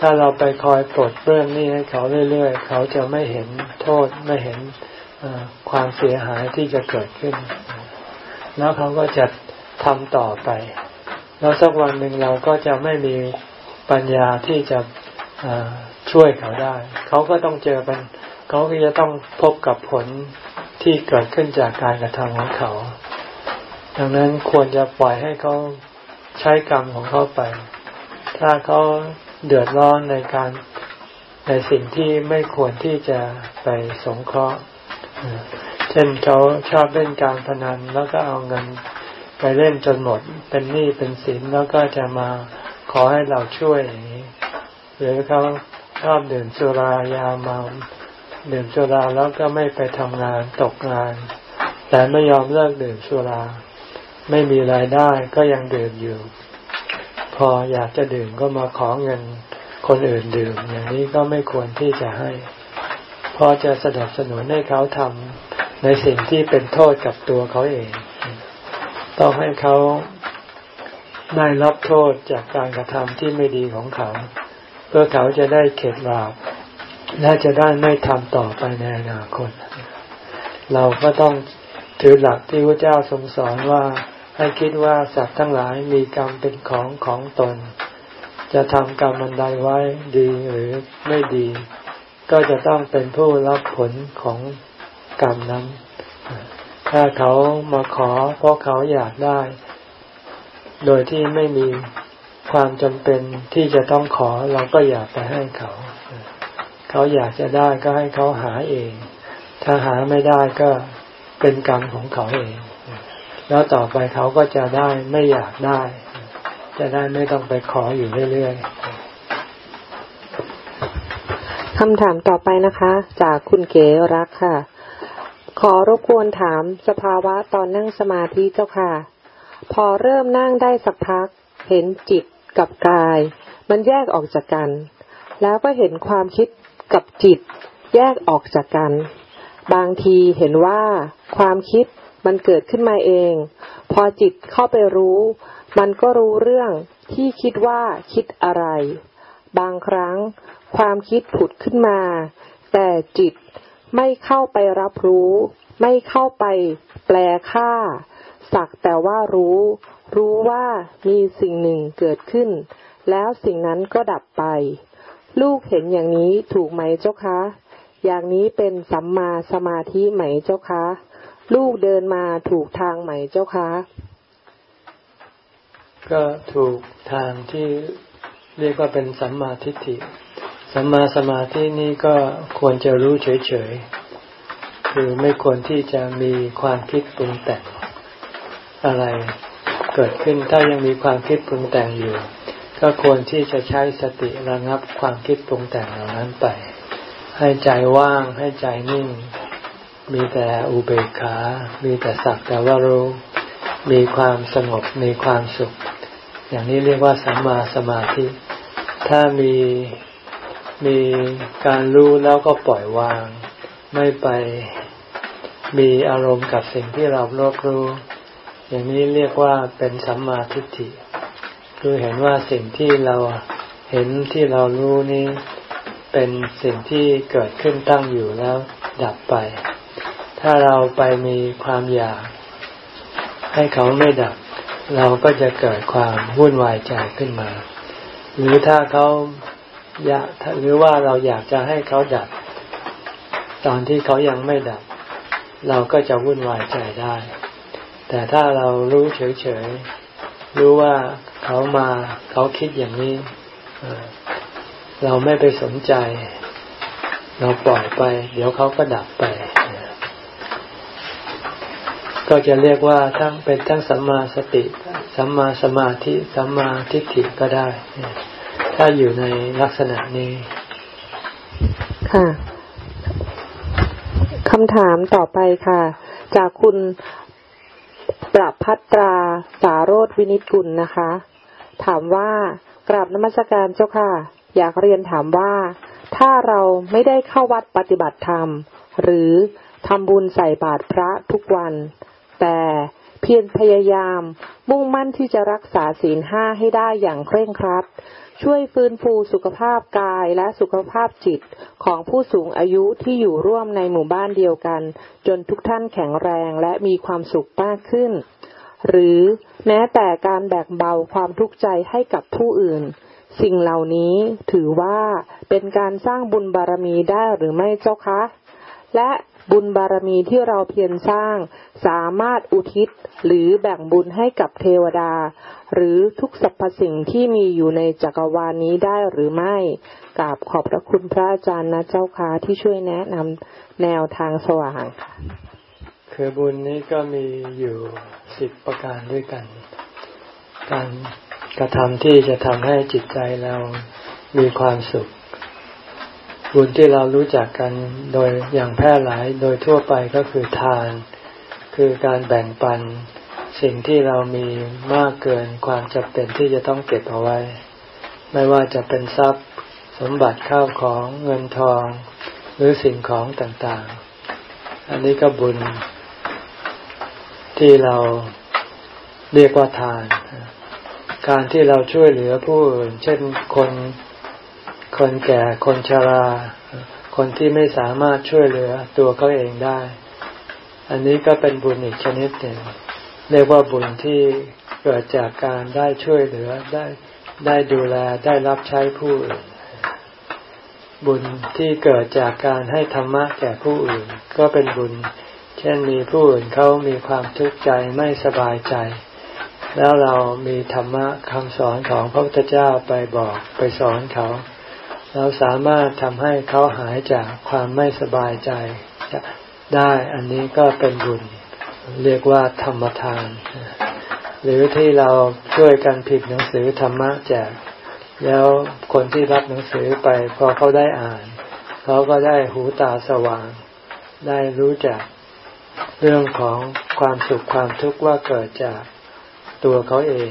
ถ้าเราไปคอยปลดเรื่องนี้ให้เขาเรื่อยๆ เขาจะไม่เห็นโทษไม่เห็นความเสียหายที่จะเกิดขึ้น แล้วเขาก็จะทำต่อไป แล้วสักวันหนึ่งเราก็จะไม่มีปัญญาที่จะช่วยเขาได้ เขาก็ต้องเจอเป็น เขาก็จะต้องพบกับผลที่เกิดขึ้นจากการกระทำของเขา ดังนั้นควรจะปล่อยให้เขาใช้กรรมของเขาไป ถ้าเขาเดือดร้อนในการในสิ่งที่ไม่ควรที่จะไปสงเคราะห์ เช่นเขาชอบเล่นการพนันแล้วก็เอาเงินไปเล่นจนหมดเป็นหนี้เป็นสินแล้วก็จะมาขอให้เราช่วยอย่างนี้หรือเขาชอบดื่มสุรายาเมา ดื่มสุราแล้วก็ไม่ไปทำงานตกงาน แต่ไม่ยอมเลิกดื่มสุรา ไม่มีรายได้ก็ยังดื่มอยู่ พออยากจะดื่มก็มาขอเงินคนอื่นดื่ม อย่างนี้ก็ไม่ควรที่จะให้ พอจะสนับสนุนให้เขาทำในสิ่งที่เป็นโทษกับตัวเขาเอง ต้องให้เขาได้รับโทษจากการกระทำที่ไม่ดีของเขา เพื่อเขาจะได้เข็ดหลาบ และจะได้ไม่ทำต่อไปในอนาคต เราก็ต้องถือหลักที่พระเจ้าทรงสอนว่าให้คิดว่าสัตว์ทั้งหลายมีกรรมเป็นของของตน จะทำกรรมมันใดไว้ดีหรือไม่ดี ก็จะต้องเป็นผู้รับผลของกรรมนั้น ถ้าเขามาขอเพราะเขาอยากได้ โดยที่ไม่มีความจำเป็นที่จะต้องขอเราก็อยากไปให้เขา เขาอยากจะได้ก็ให้เขาหาเอง ถ้าหาไม่ได้ก็เป็นกรรมของเขาเอง แล้วต่อไปเขาก็จะได้ไม่อยากได้ จะได้ไม่ต้องไปขออยู่เรื่อยๆคำถามต่อไปนะคะ จากคุณเก๋รักค่ะ ขอรบกวนถามสภาวะตอนนั่งสมาธิเจ้าค่ะ พอเริ่มนั่งได้สักพัก เห็นจิตกับกาย มันแยกออกจากกัน แล้วก็เห็นความคิด กับจิตแยกออกจากกัน บางทีเห็นว่าความคิดมันเกิดขึ้นมาเอง พอจิตเข้าไปรู้ มันก็รู้เรื่องที่คิดว่าคิดอะไร บางครั้งความคิดผุดขึ้นมา แต่จิตไม่เข้าไปรับรู้ ไม่เข้าไปแปลค่า สักแต่ว่ารู้ รู้ว่ามีสิ่งหนึ่งเกิดขึ้น แล้วสิ่งนั้นก็ดับไป ลูกเห็นอย่างนี้ถูกไหมเจ้าคะ อย่างนี้เป็นสัมมาสมาธิไหมเจ้าคะ ลูกเดินมาถูกทางไหมเจ้าคะ ก็ถูกทางที่เรียกว่าเป็นสัมมาทิฏฐิ สัมมาสมาธินี่ก็ควรจะรู้เฉยๆ คือไม่ควรที่จะมีความคิดปรุงแต่งอะไร เกิดขึ้นถ้ายังมีความคิดปรุงแต่งอยู่ ก็ควรที่จะใช้สติระงับความคิดปรุงแต่งเหล่านั้นไป ให้ใจว่างให้ใจนิ่ง มีแต่อุเบกขา มีแต่สักแต่ว่ารู้ มีความสงบมีความสุข อย่างนี้เรียกว่าสัมมาสมาธิ ถ้ามีมีการรู้แล้วก็ปล่อยวาง ไม่ไปมีอารมณ์กับสิ่งที่เรารอบรู้ อย่างนี้เรียกว่าเป็นสัมมาทิฏฐิ คือเห็นว่าสิ่งที่เราเห็นที่เรารู้นี้เป็นสิ่งที่เกิดขึ้นตั้งอยู่แล้วดับไป ถ้าเราไปมีความอยาก ให้เขาไม่ดับ เราก็จะเกิดความวุ่นวายใจขึ้นมา หรือถ้าเขาอยากหรือว่าเราอยากจะให้เขาดับ ตอนที่เขายังไม่ดับ เราก็จะวุ่นวายใจได้ แต่ถ้าเรารู้เฉยๆ รู้ว่าเขามาเขาคิดอย่างนี้ เราไม่ไปสนใจ เราปล่อยไป เดี๋ยวเขาก็ดับไป ก็จะเรียกว่าทั้งเป็นทั้งสัมมาสติ สัมมาสมาธิสัมมาทิฏฐิก็ได้ ถ้าอยู่ในลักษณะนี้ ค่ะคำถามต่อไปค่ะ จากคุณ ปรับพัตราสาโรธวินิจกุลนะคะ ถามว่ากราบนมัสการเจ้าค่ะ อยากเรียนถามว่า ถ้าเราไม่ได้เข้าวัดปฏิบัติธรรม หรือทำบุญใส่บาตรพระทุกวัน แต่เพียรพยายามมุ่งมั่นที่จะรักษาศีลห้าให้ได้อย่างเคร่งครัด ช่วยฟื้นฟูสุขภาพกายและสุขภาพจิตของผู้สูงอายุที่อยู่ร่วมในหมู่บ้านเดียวกัน จนทุกท่านแข็งแรงและมีความสุขมากขึ้น หรือแม้แต่การแบกเบาความทุกข์ใจให้กับผู้อื่น สิ่งเหล่านี้ถือว่าเป็นการสร้างบุญบารมีได้หรือไม่เจ้าคะ และบุญบารมีที่เราเพียรสร้าง สามารถอุทิศหรือแบ่งบุญให้กับเทวดา หรือทุกสรรพสิ่งที่มีอยู่ในจักรวาลนี้ได้หรือไม่กราบขอบพระคุณพระอาจารย์นะเจ้าค่ะที่ช่วยแนะนำแนวทางสว่างค่ะ คือบุญนี้ก็มีอยู่สิบประการด้วยกัน การกระทำที่จะทำให้จิตใจเรามีความสุข บุญที่เรารู้จักกันโดยอย่างแพร่หลายโดยทั่วไปก็คือทาน คือการแบ่งปัน สิ่งที่เรามีมากเกินความจำเป็นที่จะต้องเก็บเอาไว้ ไม่ว่าจะเป็นทรัพย์สมบัติข้าวของเงินทอง หรือสิ่งของต่างๆ อันนี้ก็บุญ ที่เราเรียกว่าทาน การที่เราช่วยเหลือผู้อื่น เช่นคนคนแก่คนชรา คนที่ไม่สามารถช่วยเหลือตัวเขาเองได้ อันนี้ก็เป็นบุญอีกชนิดหนึ่ง เรียกว่าบุญที่เกิดจากการได้ช่วยเหลือได้ได้ดูแลได้รับใช้ผู้อื่น บุญที่เกิดจากการให้ธรรมะแก่ผู้อื่น ก็เป็นบุญ เช่นมีผู้อื่นเขามีความทุกข์ใจไม่สบายใจ แล้วเรามีธรรมะคำสอนของพระพุทธเจ้าไปบอกไปสอนเขาเราสามารถทำให้เขาหายจากความไม่สบายใจได้อันนี้ก็เป็นบุญ เรียกว่าธรรมทาน หรือที่เราช่วยกันผิดหนังสือธรรมะแจก แล้วคนที่รับหนังสือไปพอเขาได้อ่าน เขาก็ได้หูตาสว่าง ได้รู้จักเรื่องของความสุขความทุกข์ว่าเกิดจากตัวเขาเอง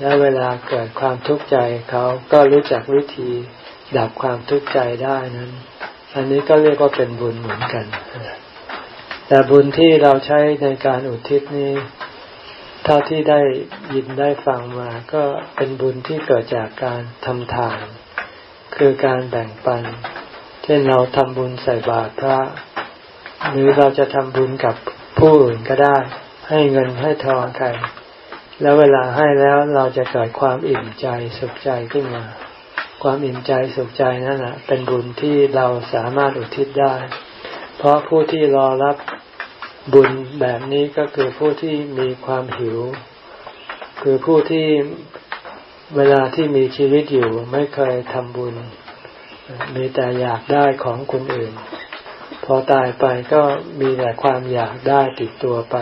และเวลาเกิดความทุกข์ใจเขาก็รู้จักวิธีดับความทุกข์ใจได้นั้น อันนี้ก็เรียกว่าเป็นบุญเหมือนกัน แต่บุญที่เราใช้ในการอุทิศนี้เท่าที่ได้ยินได้ฟังมาก็เป็นบุญที่เกิดจากการทำทาน คือการแบ่งปัน เช่นเราทำบุญใส่บาตรพระ หรือเราจะทำบุญกับผู้อื่นก็ได้ ให้เงินให้ทองใครแล้วเวลาให้แล้วเราจะเกิดความอิ่มใจสุขใจขึ้นมา ความอิ่มใจสุขใจนั่นแหะเป็นบุญที่เราสามารถอุทิศได้ เพราะผู้ที่รอรับ บุญแบบนี้ก็คือผู้ที่มีความหิว คือผู้ที่เวลาที่มีชีวิตอยู่ไม่เคยทำบุญ มีแต่อยากได้ของคนอื่น พอตายไปก็มีแต่ความอยากได้ติดตัวไป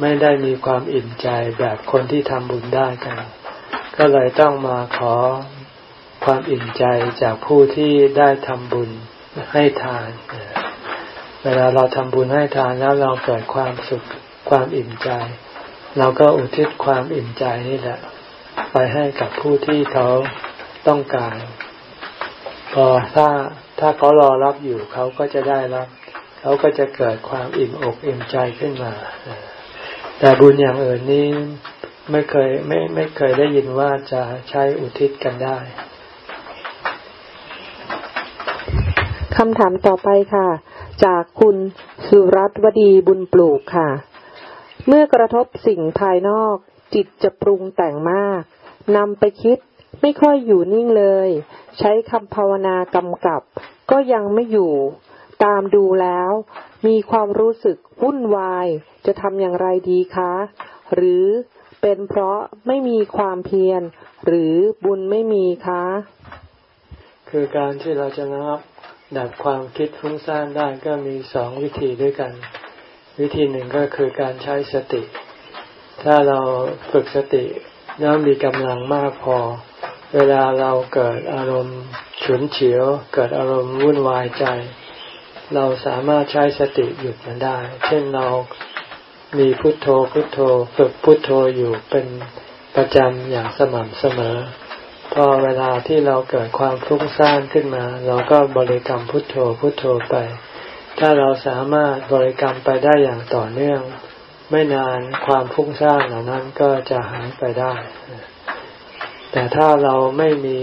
ไม่ได้มีความอิ่มใจแบบคนที่ทำบุญได้กัน ก็เลยต้องมาขอความอิ่มใจจากผู้ที่ได้ทำบุญให้ทานเเวลาเราทำบุญให้ทานแล้วเราเกิดความสุขความอิ่มใจ เราก็อุทิศความอิ่มใจนี่แหละ ไปให้กับผู้ที่เขาต้องการ พอถ้าถ้าเขารอรับอยู่เขาก็จะได้รับ เขาก็จะเกิดความอิ่มอกอิ่มใจขึ้นมา แต่บุญอย่างอื่นนี้ไม่เคยไม่ไม่เคยได้ยินว่าจะใช้อุทิศกันได้คำถามต่อไปค่ะ จากคุณสุรัตวดีบุญปลูกค่ะ เมื่อกระทบสิ่งภายนอก จิตจะปรุงแต่งมากนำไปคิดไม่ค่อยอยู่นิ่งเลย ใช้คำภาวนากำกับ ก็ยังไม่อยู่ ตามดูแล้ว มีความรู้สึกวุ่นวาย จะทำอย่างไรดีคะ หรือเป็นเพราะไม่มีความเพียร หรือบุญไม่มีคะ คือการที่เราจะนับ ดับความคิดฟุ้งซ่านได้ก็มีสองวิธีด้วยกัน วิธีหนึ่งก็คือการใช้สติ ถ้าเราฝึกสติแล้วมีกำลังมากพอ เวลาเราเกิดอารมณ์ฉุนเฉียว เกิดอารมณ์วุ่นวายใจ เราสามารถใช้สติหยุดมันได้ เช่นเรามีพุทโธพุทโธฝึกพุทโธอยู่เป็นประจำอย่างสม่ำเสมอ พอเวลาที่เราเกิดความฟุ้งซ่านขึ้นมา เราก็บริกรรมพุทโธพุทโธไป ถ้าเราสามารถบริกรรมไปได้อย่างต่อเนื่อง ไม่นานความฟุ้งซ่านเหล่านั้นก็จะหายไปได้ แต่ถ้าเราไม่มี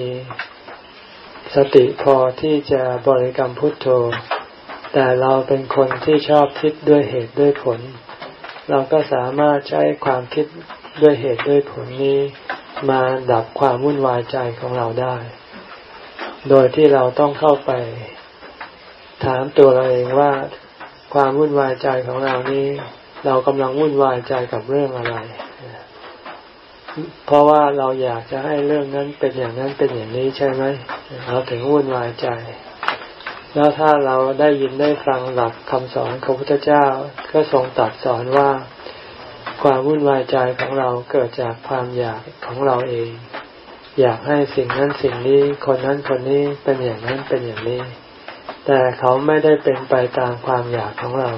สติพอที่จะบริกรรมพุทโธ แต่เราเป็นคนที่ชอบคิดด้วยเหตุด้วยผล เราก็สามารถใช้ความคิดด้วยเหตุด้วยผลนี้ มาดับความวุ่นวายใจของเราได้ โดยที่เราต้องเข้าไป ถามตัวเราเองว่าความวุ่นวายใจของเรานี้ เรากำลังวุ่นวายใจกับเรื่องอะไร เพราะว่าเราอยากจะให้เรื่องนั้นเป็นอย่างนั้นเป็นอย่างนี้ใช่ไหมเราถึงวุ่นวายใจ แล้วถ้าเราได้ยินได้ฟังหลักคำสอนของพระพุทธเจ้าก็ทรงตรัสสอนว่า ความวุ่นวายใจของเราเกิดจากความอยากของเราเอง อยากให้สิ่งนั้นสิ่งนี้ คนนั้นคนนี้เป็นอย่างนั้นเป็นอย่างนี้ แต่เขาไม่ได้เป็นไปตามความอยากของเรา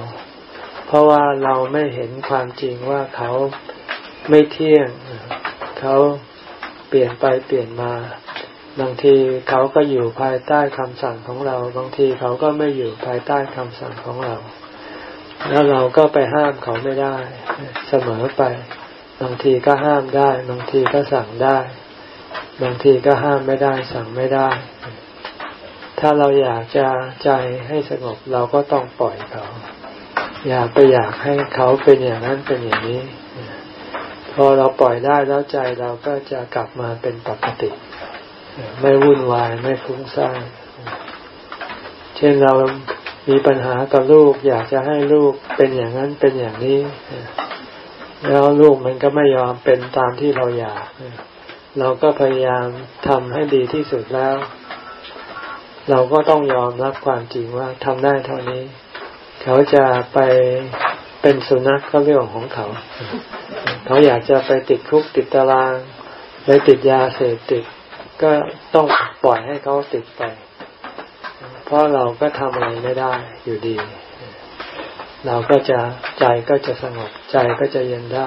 เพราะว่าเราไม่เห็นความจริงว่าเขาไม่เที่ยง เขาเปลี่ยนไปเปลี่ยนมา บางทีเขาก็อยู่ภายใต้คำสั่งของเรา บางทีเขาก็ไม่อยู่ภายใต้คำสั่งของเรา แล้วเราก็ไปห้ามเขาไม่ได้เสมอไป บางทีก็ห้ามได้ บางทีก็สั่งได้ บางทีก็ห้ามไม่ได้ สั่งไม่ได้ ถ้าเราอยากจะใจให้สงบเราก็ต้องปล่อยเขา อย่าไปอยากให้เขาเป็นอย่างนั้นเป็นอย่างนี้ พอเราปล่อยได้แล้วใจเราก็จะกลับมาเป็นปกติ ไม่วุ่นวายไม่ฟุ้งซ่านเช่นเรา มีปัญหากับลูก อยากจะให้ลูกเป็นอย่างนั้นเป็นอย่างนี้ แล้วลูกมันก็ไม่ยอมเป็นตามที่เราอยาก เราก็พยายามทำให้ดีที่สุดแล้ว เราก็ต้องยอมรับความจริงว่าทำได้เท่านี้ เขาจะไปเป็นสุนัขก็เรื่องของเขา เขาอยากจะไปติดคุกติดตาราง ไปติดยาเสพติด ก็ต้องปล่อยให้เขาติดไป เพราะเราก็ทำอะไรไม่ได้อยู่ดี เราก็จะใจก็จะสงบใจก็จะเย็นได้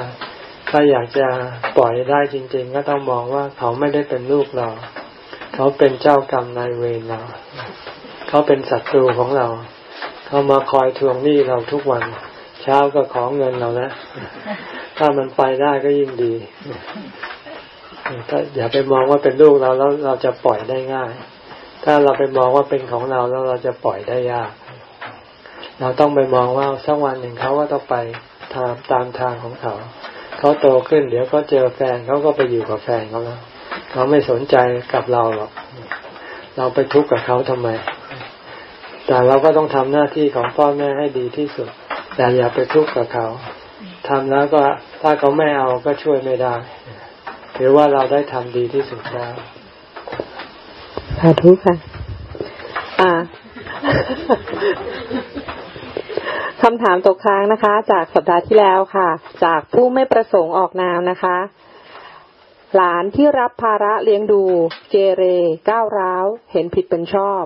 ถ้าอยากจะปล่อยได้จริง ๆ ก็ต้องมองว่าเขาไม่ได้เป็นลูกเรา เขาเป็นเจ้ากรรมนายเวรเรา เขาเป็นศัตรูของเรา เขามาคอยทวงหนี้เราทุกวัน เช้าก็ขอเงินเราแล้วถ้ามันไปได้ก็ยิ่งดีถ้าอย่าไปมองว่าเป็นลูกเราแล้วเราจะปล่อยได้ง่าย ถ้าเราไปมองว่าเป็นของเราแล้วเราจะปล่อยได้ยาก เราต้องไปมองว่าสักวันหนึ่งเขาก็ต้องไปทาตามทางของเขา เขาโตขึ้น เดี๋ยวก็เจอแฟนเขาก็ไปอยู่กับแฟนเขาแล้วเขาไม่สนใจกับเราหรอก เราไปทุกข์กับเขาทำไม แต่เราก็ต้องทำหน้าที่ของพ่อแม่ให้ดีที่สุด แต่อย่าไปทุกข์กับเขาทำแล้วก็ถ้าเขาไม่เอาก็ช่วยไม่ได้ถือว่าเราได้ทำดีที่สุดแล้วาธุค่ะอ่าคำถามตกค้างนะคะ จากสัปดาห์ที่แล้วค่ะ จากผู้ไม่ประสงค์ออกนามนะคะ หลานที่รับภาระเลี้ยงดูเกเร ก้าวร้าว เห็นผิดเป็นชอบ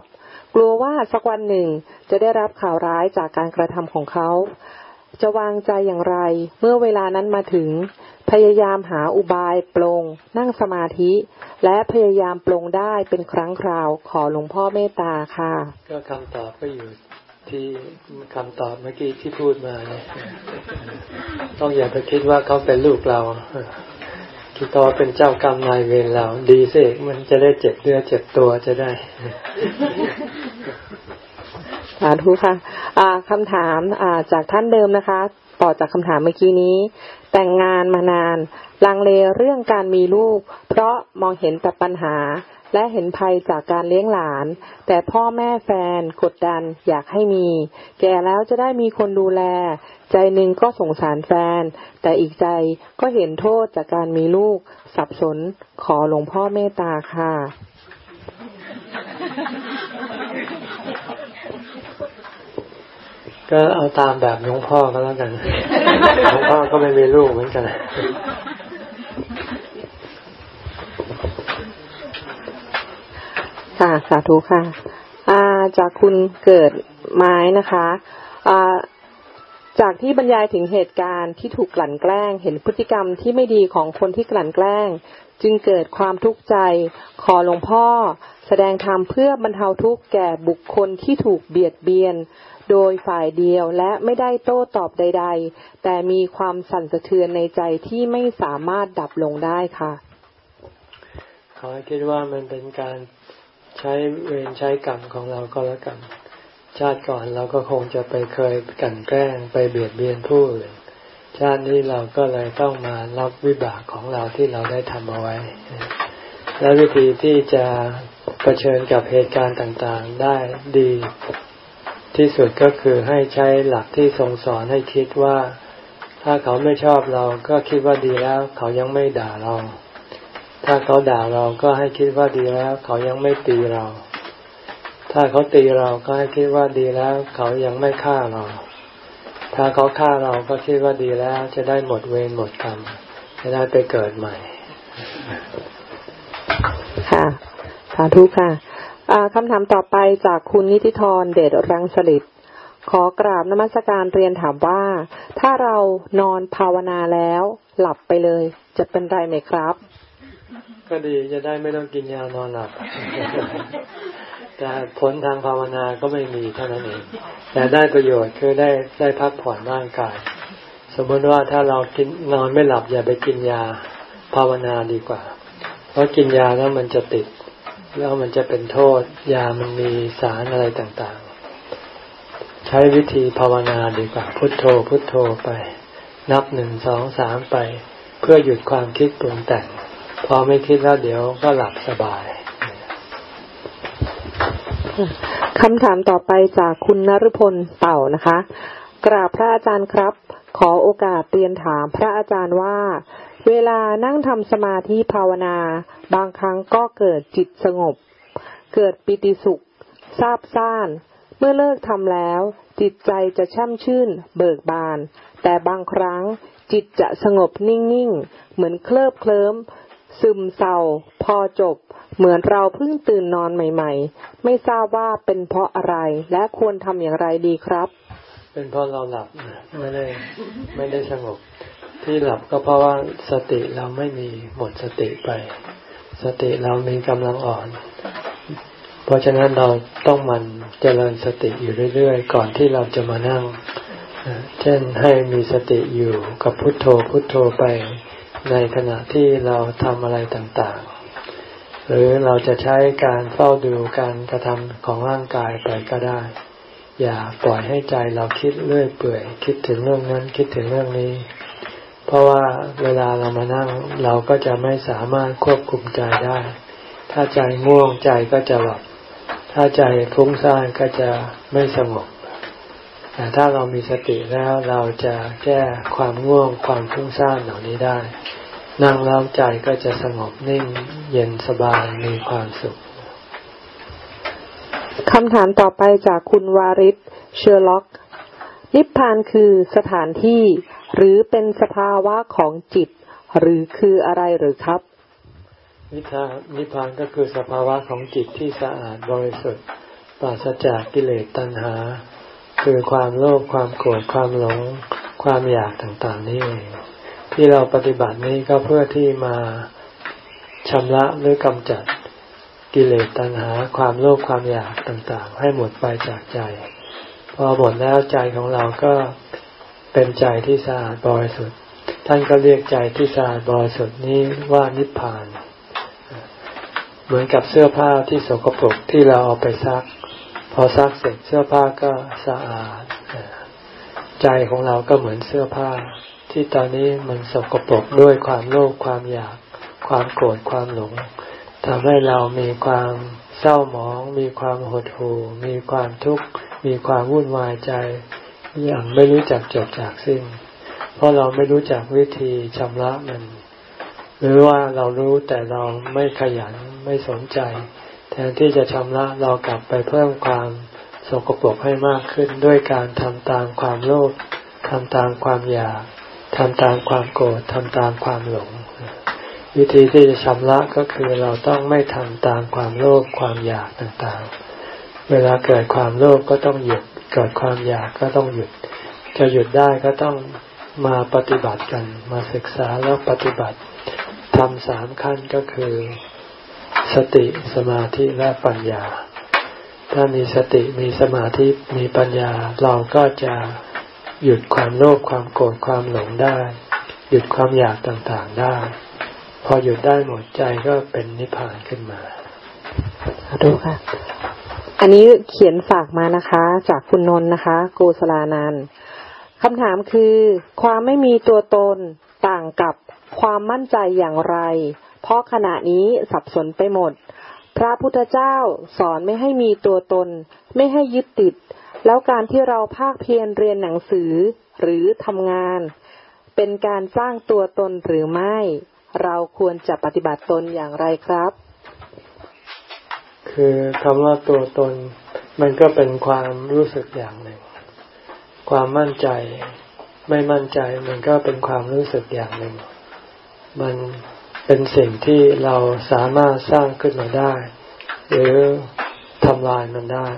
กลัวว่าสักวันหนึ่งจะได้รับข่าวร้ายจากการกระทำของเขา จะวางใจอย่างไร เมื่อเวลานั้นมาถึง พยายามหาอุบายปลง นั่งสมาธิ และพยายามปลงได้เป็นครั้งคราว ขอหลวงพ่อเมตตาค่ะ ก็คำตอบก็อยู่ที่คำตอบเมื่อกี้ที่พูดมาเนี่ยต้องอย่าไปคิดว่าเขาเป็นลูกเราคิดว่าเป็นเจ้ากรรมนายเวรเรา ดีสิมันจะได้เจ็บเนื้อเจ็บตัวจะได้สาธุค่ะคำถามจากท่านเดิมนะคะ ต่อจากคำถามเมื่อกี้นี้ แต่งงานมานาน ลังเลเรื่องการมีลูก เพราะมองเห็นแต่ปัญหา และเห็นภัยจากการเลี้ยงหลาน แต่พ่อแม่แฟนกดดันอยากให้มี แก่แล้วจะได้มีคนดูแล ใจหนึ่งก็สงสารแฟน แต่อีกใจก็เห็นโทษจากการมีลูก สับสนขอหลวงพ่อเมตตาค่ะ ก็เอาตามแบบหลวงพ่อก็แล้วกันหลวงพ่อก็ไม่มีลูกเหมือนกันค่ะสาธุค่ะอาจากคุณเกิดไม้นะคะอ่าจากที่บรรยายถึงเหตุการณ์ที่ถูกกลั่นแกล้ง เห็นพฤติกรรมที่ไม่ดีของคนที่กลั่นแกล้ง จึงเกิดความทุกข์ใจ ขอหลวงพ่อ แสดงธรรมเพื่อบรรเทาทุกข์แก่บุคคลที่ถูกเบียดเบียน โดยฝ่ายเดียวและไม่ได้โต้ตอบใด ๆ แต่มีความสั่นสะเทือนในใจที่ไม่สามารถดับลงได้ค่ะขอคิดว่ามันเป็นการใช้เวรใช้กรรมของเราก็แล้วกันชาติก่อนเราก็คงจะไปเคยกันแกล้งไปเบียดเบียนผู้อื่นชาตินี้เราก็เลยต้องมารับวิบากของเราที่เราได้ทำเอาไว้ และวิธีที่จะะเผชิญกับเหตุการณ์ต่างๆ ได้ดี ที่สุดก็คือให้ใช้หลักที่ทรงสอนให้คิดว่า ถ้าเขาไม่ชอบเราก็คิดว่าดีแล้ว เขายังไม่ด่าเรา ถ้าเขาด่าเราก็ให้คิดว่าดีแล้ว เขายังไม่ตีเรา ถ้าเขาตีเราก็ให้คิดว่าดีแล้ว เขายังไม่ฆ่าเรา ถ้าเขาฆ่าเราก็คิดว่าดีแล้ว จะได้หมดเวรหมดกรรมจะได้ไปเกิดใหม่ ค่ะสาธุค่ะ คำถามต่อไปจากคุณนิติธรเดชรังสลิดขอกราบนมัสการเรียนถามว่า ถ้าเรานอนภาวนาแล้ว หลับไปเลย จะเป็นไรไหมครับ ก็ดีจะได้ไม่ต้องกินยานอนหลับ แต่ผลทางภาวนาก็ไม่มีเท่านั้นเอง แต่ได้ประโยชน์คือได้ได้พักผ่อนร่างกาย สมมติว่าถ้าเรากินนอนไม่หลับอย่าไปกินยาภาวนาดีกว่า เพราะกินยาแล้วมันจะติด แล้วมันจะเป็นโทษ ยามันมีสารอะไรต่างๆ ใช้วิธีภาวนาดีกว่าพุทโธ พุทโธไป นับหนึ่งสองสามไป เพื่อหยุดความคิดปรุงแต่ง พอไม่คิดแล้วเดี๋ยวก็หลับสบายคำถามต่อไปจากคุณนรพลเต่านะคะ กราบพระอาจารย์ครับ ขอโอกาสเรียนถามพระอาจารย์ว่า เวลานั่งทำสมาธิภาวนา บางครั้งก็เกิดจิตสงบ เกิดปิติสุขซาบซ่าน เมื่อเลิกทำแล้ว จิตใจจะช่ำชื่น เบิกบาน แต่บางครั้งจิตจะสงบนิ่งๆ เหมือนเคลิบเคลิ้ม ซึมเศร้า พอจบ เหมือนเราเพิ่งตื่นนอนใหม่ ๆ ไม่ทราบว่าเป็นเพราะอะไรและควรทำอย่างไรดีครับ เป็นเพราะเราหลับไม่ได้ไม่ได้สงบ ที่หลับก็เพราะว่าสติเราไม่มีหมดสติไป สติเรามีกำลังอ่อน เพราะฉะนั้นเราต้องมันเจริญสติอยู่เรื่อยๆ ก่อนที่เราจะมานั่ง เช่นให้มีสติอยู่กับพุทโธพุทโธไปในขณะที่เราทำอะไรต่างๆ หรือเราจะใช้การเฝ้าดูการกระทำของร่างกายไปก็ได้ อย่าปล่อยให้ใจเราคิดเรื่อยเปื่อย คิดถึงเรื่องนั้นคิดถึงเรื่องนี้ เพราะว่าเวลาเรามานั่งเราก็จะไม่สามารถควบคุมใจได้ ถ้าใจง่วงใจก็จะหลับ ถ้าใจฟุ้งซ่านก็จะไม่สงบ แต่ถ้าเรามีสติแล้วเราจะแก้ความง่วงความฟุ้งซ่านเหล่านี้ได้ นั่งแล้วใจก็จะสงบนิ่งเย็นสบายมีความสุขคำถามต่อไปจากคุณวาริศเชอร์ล็อก นิพพานคือสถานที่ หรือเป็นสภาวะของจิต หรือคืออะไรหรือครับ นิพานนิพานก็คือสภาวะของจิตที่สะอาดบริสุทธิ์ปราศจากกิเลสตัณหา คือความโลภความโกรธความหลง ความอยากต่างๆนี่เองที่เราปฏิบัตินี้ก็เพื่อที่มาชำระหรือกำจัดกิเลสตัณหา ความโลภความอยากต่างๆ ให้หมดไปจากใจ พอหมดแล้วใจของเราก็ เป็นใจที่สะอาดบริสุทธิ์ ท่านก็เรียกใจที่สะอาดบริสุทธิ์นี้ว่านิพพาน เหมือนกับเสื้อผ้าที่สกปรกที่เราเอาไปซัก พอซักเสร็จเสื้อผ้าก็สะอาด ใจของเราก็เหมือนเสื้อผ้า ที่ตอนนี้มันสกปรกด้วยความโลภความอยาก ความโกรธความหลงทำให้เรามีความเศร้าหมอง มีความหดหู่มีความทุกข์ มีความวุ่นวายใจ อย่างไม่รู้จักจบจากสิ้น เพราะเราไม่รู้จักวิธีชำระมัน หรือว่าเรารู้แต่เราไม่ขยันไม่สนใจ แทนที่จะชำระเรากลับไปเพิ่มความสกปรกให้มากขึ้นด้วยการทำตามความโลภทำตามความอยากทำตามความโกรธทำตามความหลง วิธีที่จะชำระก็คือเราต้องไม่ทำตามความโลภความอยากต่างๆ เวลาเกิดความโลภก็ต้องหยุด เกิดความอยากก็ต้องหยุด จะหยุดได้ก็ต้องมาปฏิบัติกัน มาศึกษาแล้วปฏิบัติทำสามขั้นก็คือ สติสมาธิและปัญญา ถ้ามีสติมีสมาธิมีปัญญา เราก็จะหยุดความโลภความโกรธความหลงได้ หยุดความอยากต่างๆได้ พอหยุดได้หมดใจก็เป็นนิพพานขึ้นมาดูค่ะ อันนี้เขียนฝากมานะคะ จากคุณนนท์นะคะโกสลานันคำถามคือ ความไม่มีตัวตนต่างกับความมั่นใจอย่างไร เพราะขณะนี้สับสนไปหมด พระพุทธเจ้าสอนไม่ให้มีตัวตน ไม่ให้ยึดติด แล้วการที่เราภาคเพียรเรียนหนังสือหรือทำงาน เป็นการสร้างตัวตนหรือไม่ เราควรจะปฏิบัติตนอย่างไรครับ คือคำว่าตัวตน มันก็เป็นความรู้สึกอย่างหนึ่ง ความมั่นใจ ไม่มั่นใจ มันก็เป็นความรู้สึกอย่างหนึ่ง มันเป็นสิ่งที่เราสามารถสร้างขึ้นมาได้ หรือทำลายมันได้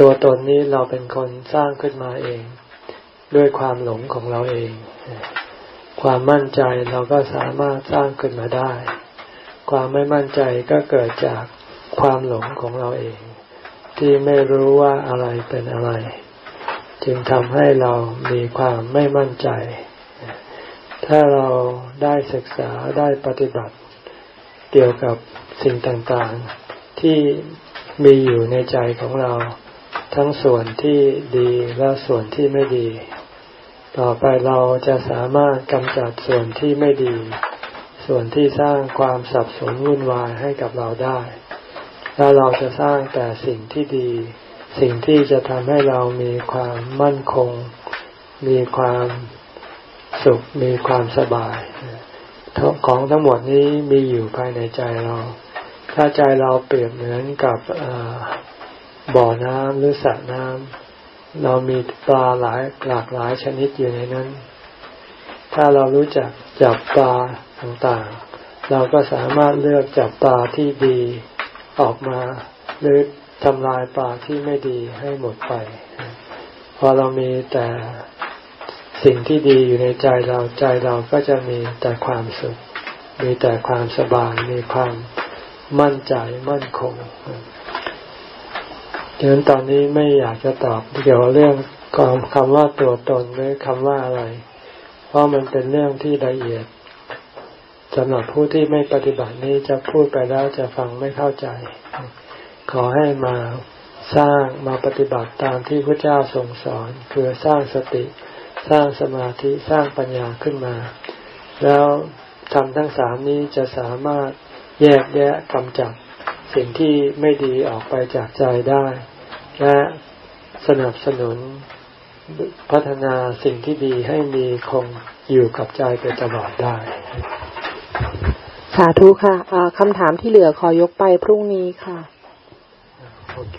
ตัวตนนี้เราเป็นคนสร้างขึ้นมาเอง ด้วยความหลงของเราเอง ความมั่นใจเราก็สามารถสร้างขึ้นมาได้ ความไม่มั่นใจก็เกิดจาก ความหลงของเราเอง ที่ไม่รู้ว่าอะไรเป็นอะไร จึงทำให้เรามีความไม่มั่นใจ ถ้าเราได้ศึกษาได้ปฏิบัติเกี่ยวกับสิ่งต่างๆ ที่มีอยู่ในใจของเรา ทั้งส่วนที่ดีและส่วนที่ไม่ดี ต่อไปเราจะสามารถกำจัดส่วนที่ไม่ดี ส่วนที่สร้างความสับสนวุ่นวายให้กับเราได้ แล้วเราจะสร้างแต่สิ่งที่ดี สิ่งที่จะทำให้เรามีความมั่นคง มีความสุข มีความสบายของทั้งหมดนี้มีอยู่ภายในใจเรา ถ้าใจเราเปรียบเหมือนกับบ่อน้ำหรือสระน้ำเรามีปลาหลายหลากหลายชนิดอยู่ในนั้น ถ้าเรารู้จักจับปลาต่างๆ เราก็สามารถเลือกจับปลาที่ดี ออกมาหรือทำลายปลาที่ไม่ดีให้หมดไป พอเรามีแต่สิ่งที่ดีอยู่ในใจเราใจเราก็จะมีแต่ความสุข มีแต่ความสบายมีความมั่นใจมั่นคงดังนั้นตอนนี้ไม่อยากจะตอบเกี่ยวกับเรื่องคำว่าตัวตนหรือคำว่าอะไร เพราะมันเป็นเรื่องที่ละเอียด สำหรับผู้ที่ไม่ปฏิบัตินี้จะพูดไปแล้วจะฟังไม่เข้าใจ ขอให้มาสร้างมาปฏิบัติตามที่พระเจ้าทรงสอน คือสร้างสติ สร้างสมาธิสร้างปัญญาขึ้นมา แล้วทำทั้งสามนี้จะสามารถแยกแยะกำจัดสิ่งที่ไม่ดีออกไปจากใจได้ และสนับสนุนพัฒนาสิ่งที่ดีให้มีคงอยู่กับใจไปตลอดได้ สาธุค่ะคำถามที่เหลือขอยกไปพรุ่งนี้ค่ะ โอเค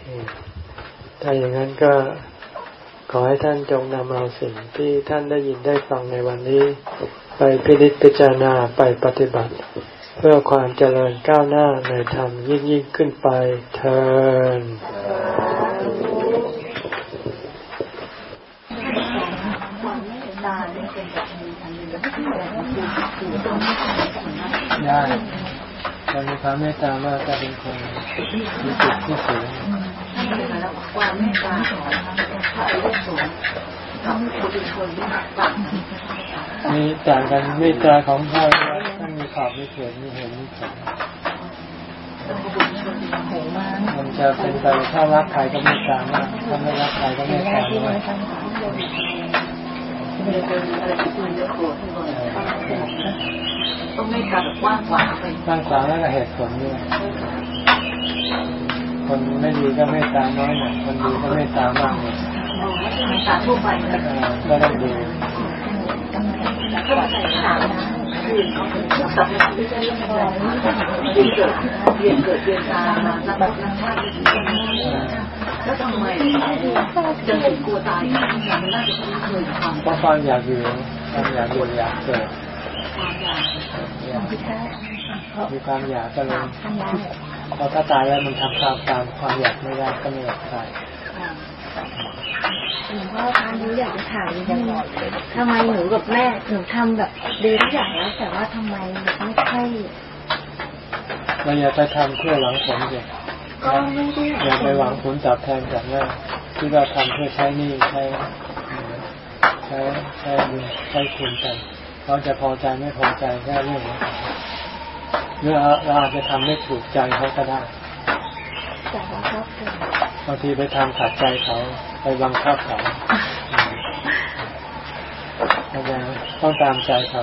ถ้าอย่างนั้นก็ขอให้ท่านจงนำเอาสิ่งที่ท่านได้ยินได้ฟังในวันนี้ ไปพิจิตพิจารณาไปปฏิบัติ เพื่อความเจริญก้าวหน้าในธรรมยิ่งยิ่งขึ้นไปเท ได้เรามีความเมตตามากจะเป็นคนมีจิตที่สูงความเมตตาของพระอริยสงฆ์ทำให้คนเป็นคนที่ต่างมีต่างกันเมตตาของพระท่านมีขอบมีเขียนมีเห็นมีผลมันจะเป็นไปถ้ารักใครก็เมตตามากถ้าไม่รักใครก็เมตตาน้อย ต้องไม่การกว้างขวางไปกว้างขวางแล้วก็เหตุผลด้วยคนไม่ดีก็ไม่ตาน้อยหน่อยคนดีก็ไม่ตามากเลยตาทั่วไปก็ต้องดูก็ใส่ขาวนะคือเขาสับ ที่เรื่องอะไรที่เกิดเรียนเกิดเรียนตามมาแบบนั้นชาติแล้วทำไมจะถึงกลัวตายมันน่าจะเคยทำเพราะความอยากอยู่ความอยากอยู่อยากเกิดมีความอยากก็เลยพอถ้าตายแล้วมันทำตามตามความอยากไม่ได้ก็ไม่อยากตาย หลวงพ่อคะหนูอยากจะถามจังทำไมหนูกับแม่ถึงทำแบบดีทุกอย่างแล้วแต่ว่าทำไมไม่ค่อยเราอย่าไปทำเพื่อหวังผลเลยก็ไม่ได้อย่าไปหวังผลตอบแทนจากแม่ที่เราทำเพื่อใช้นี่ใช้ใช้ใช้บุญใช้คุณกันเราจะพอใจไม่พอใจแค่เรื่องนี้หรือเราอาจจะทำไม่ถูกใจเขาก็ได้ บางทีไปทำขัดใจเขาไปบังคับเขาอาจารย์ต้องตามใจเขา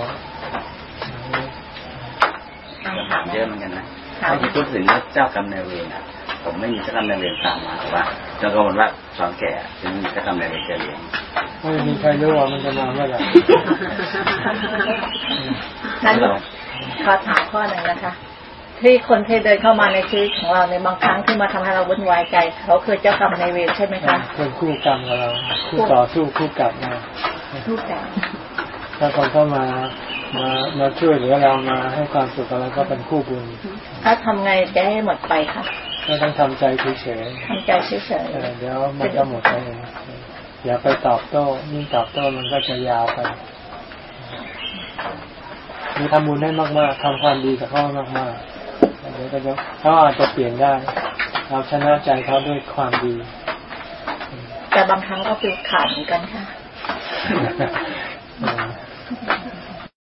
ถามเยอะเหมือนกันนะถ้าที่พูดถึงเจ้ากรรมนายเวรอะผมไม่มีเจ้ากรรมนายเวรตามมาแต่ว่าเจ้าก็บอกว่าสอนแก่จะมีเจ้ากรรมนายเวรจะเลี้ยงไม่มีใครรู้ว่ามันจะมาเมื่อไหร่นั้นขอถามข้อหนึ่งนะคะ ที่คนที่เดินเข้ามาในชีวิตของเราในบางครั้งที่มาทำให้เราวุ่นวายใจ เขาคือเจ้ากรรมในเวรใช่ไหมคะเป็นคู่กรรมกับเราคู่ต่อสู้คู่กรรมนะคู่กรรมถ้าคนเข้ามามามาช่วยเหลือเรามาให้ความสุขกับเราก็เป็นคู่บุญถ้าทำไงจะให้หมดไปคะก็ต้องทำใจเฉยทำใจเฉยๆเออเดี๋ยวมันก็หมดไปเองอย่าไปตอบโต้ยิ่งตอบโต้มันก็จะยาวไปมีทำบุญได้มากๆทำความดีกับเขามากๆเดี๋ยวก็จะเขาอาจจะเปลี่ยนได้ เราชนะใจเขาด้วยความดีๆแต่บางครั้งก็ฟิลขาดเหมือนกันค่ะเออ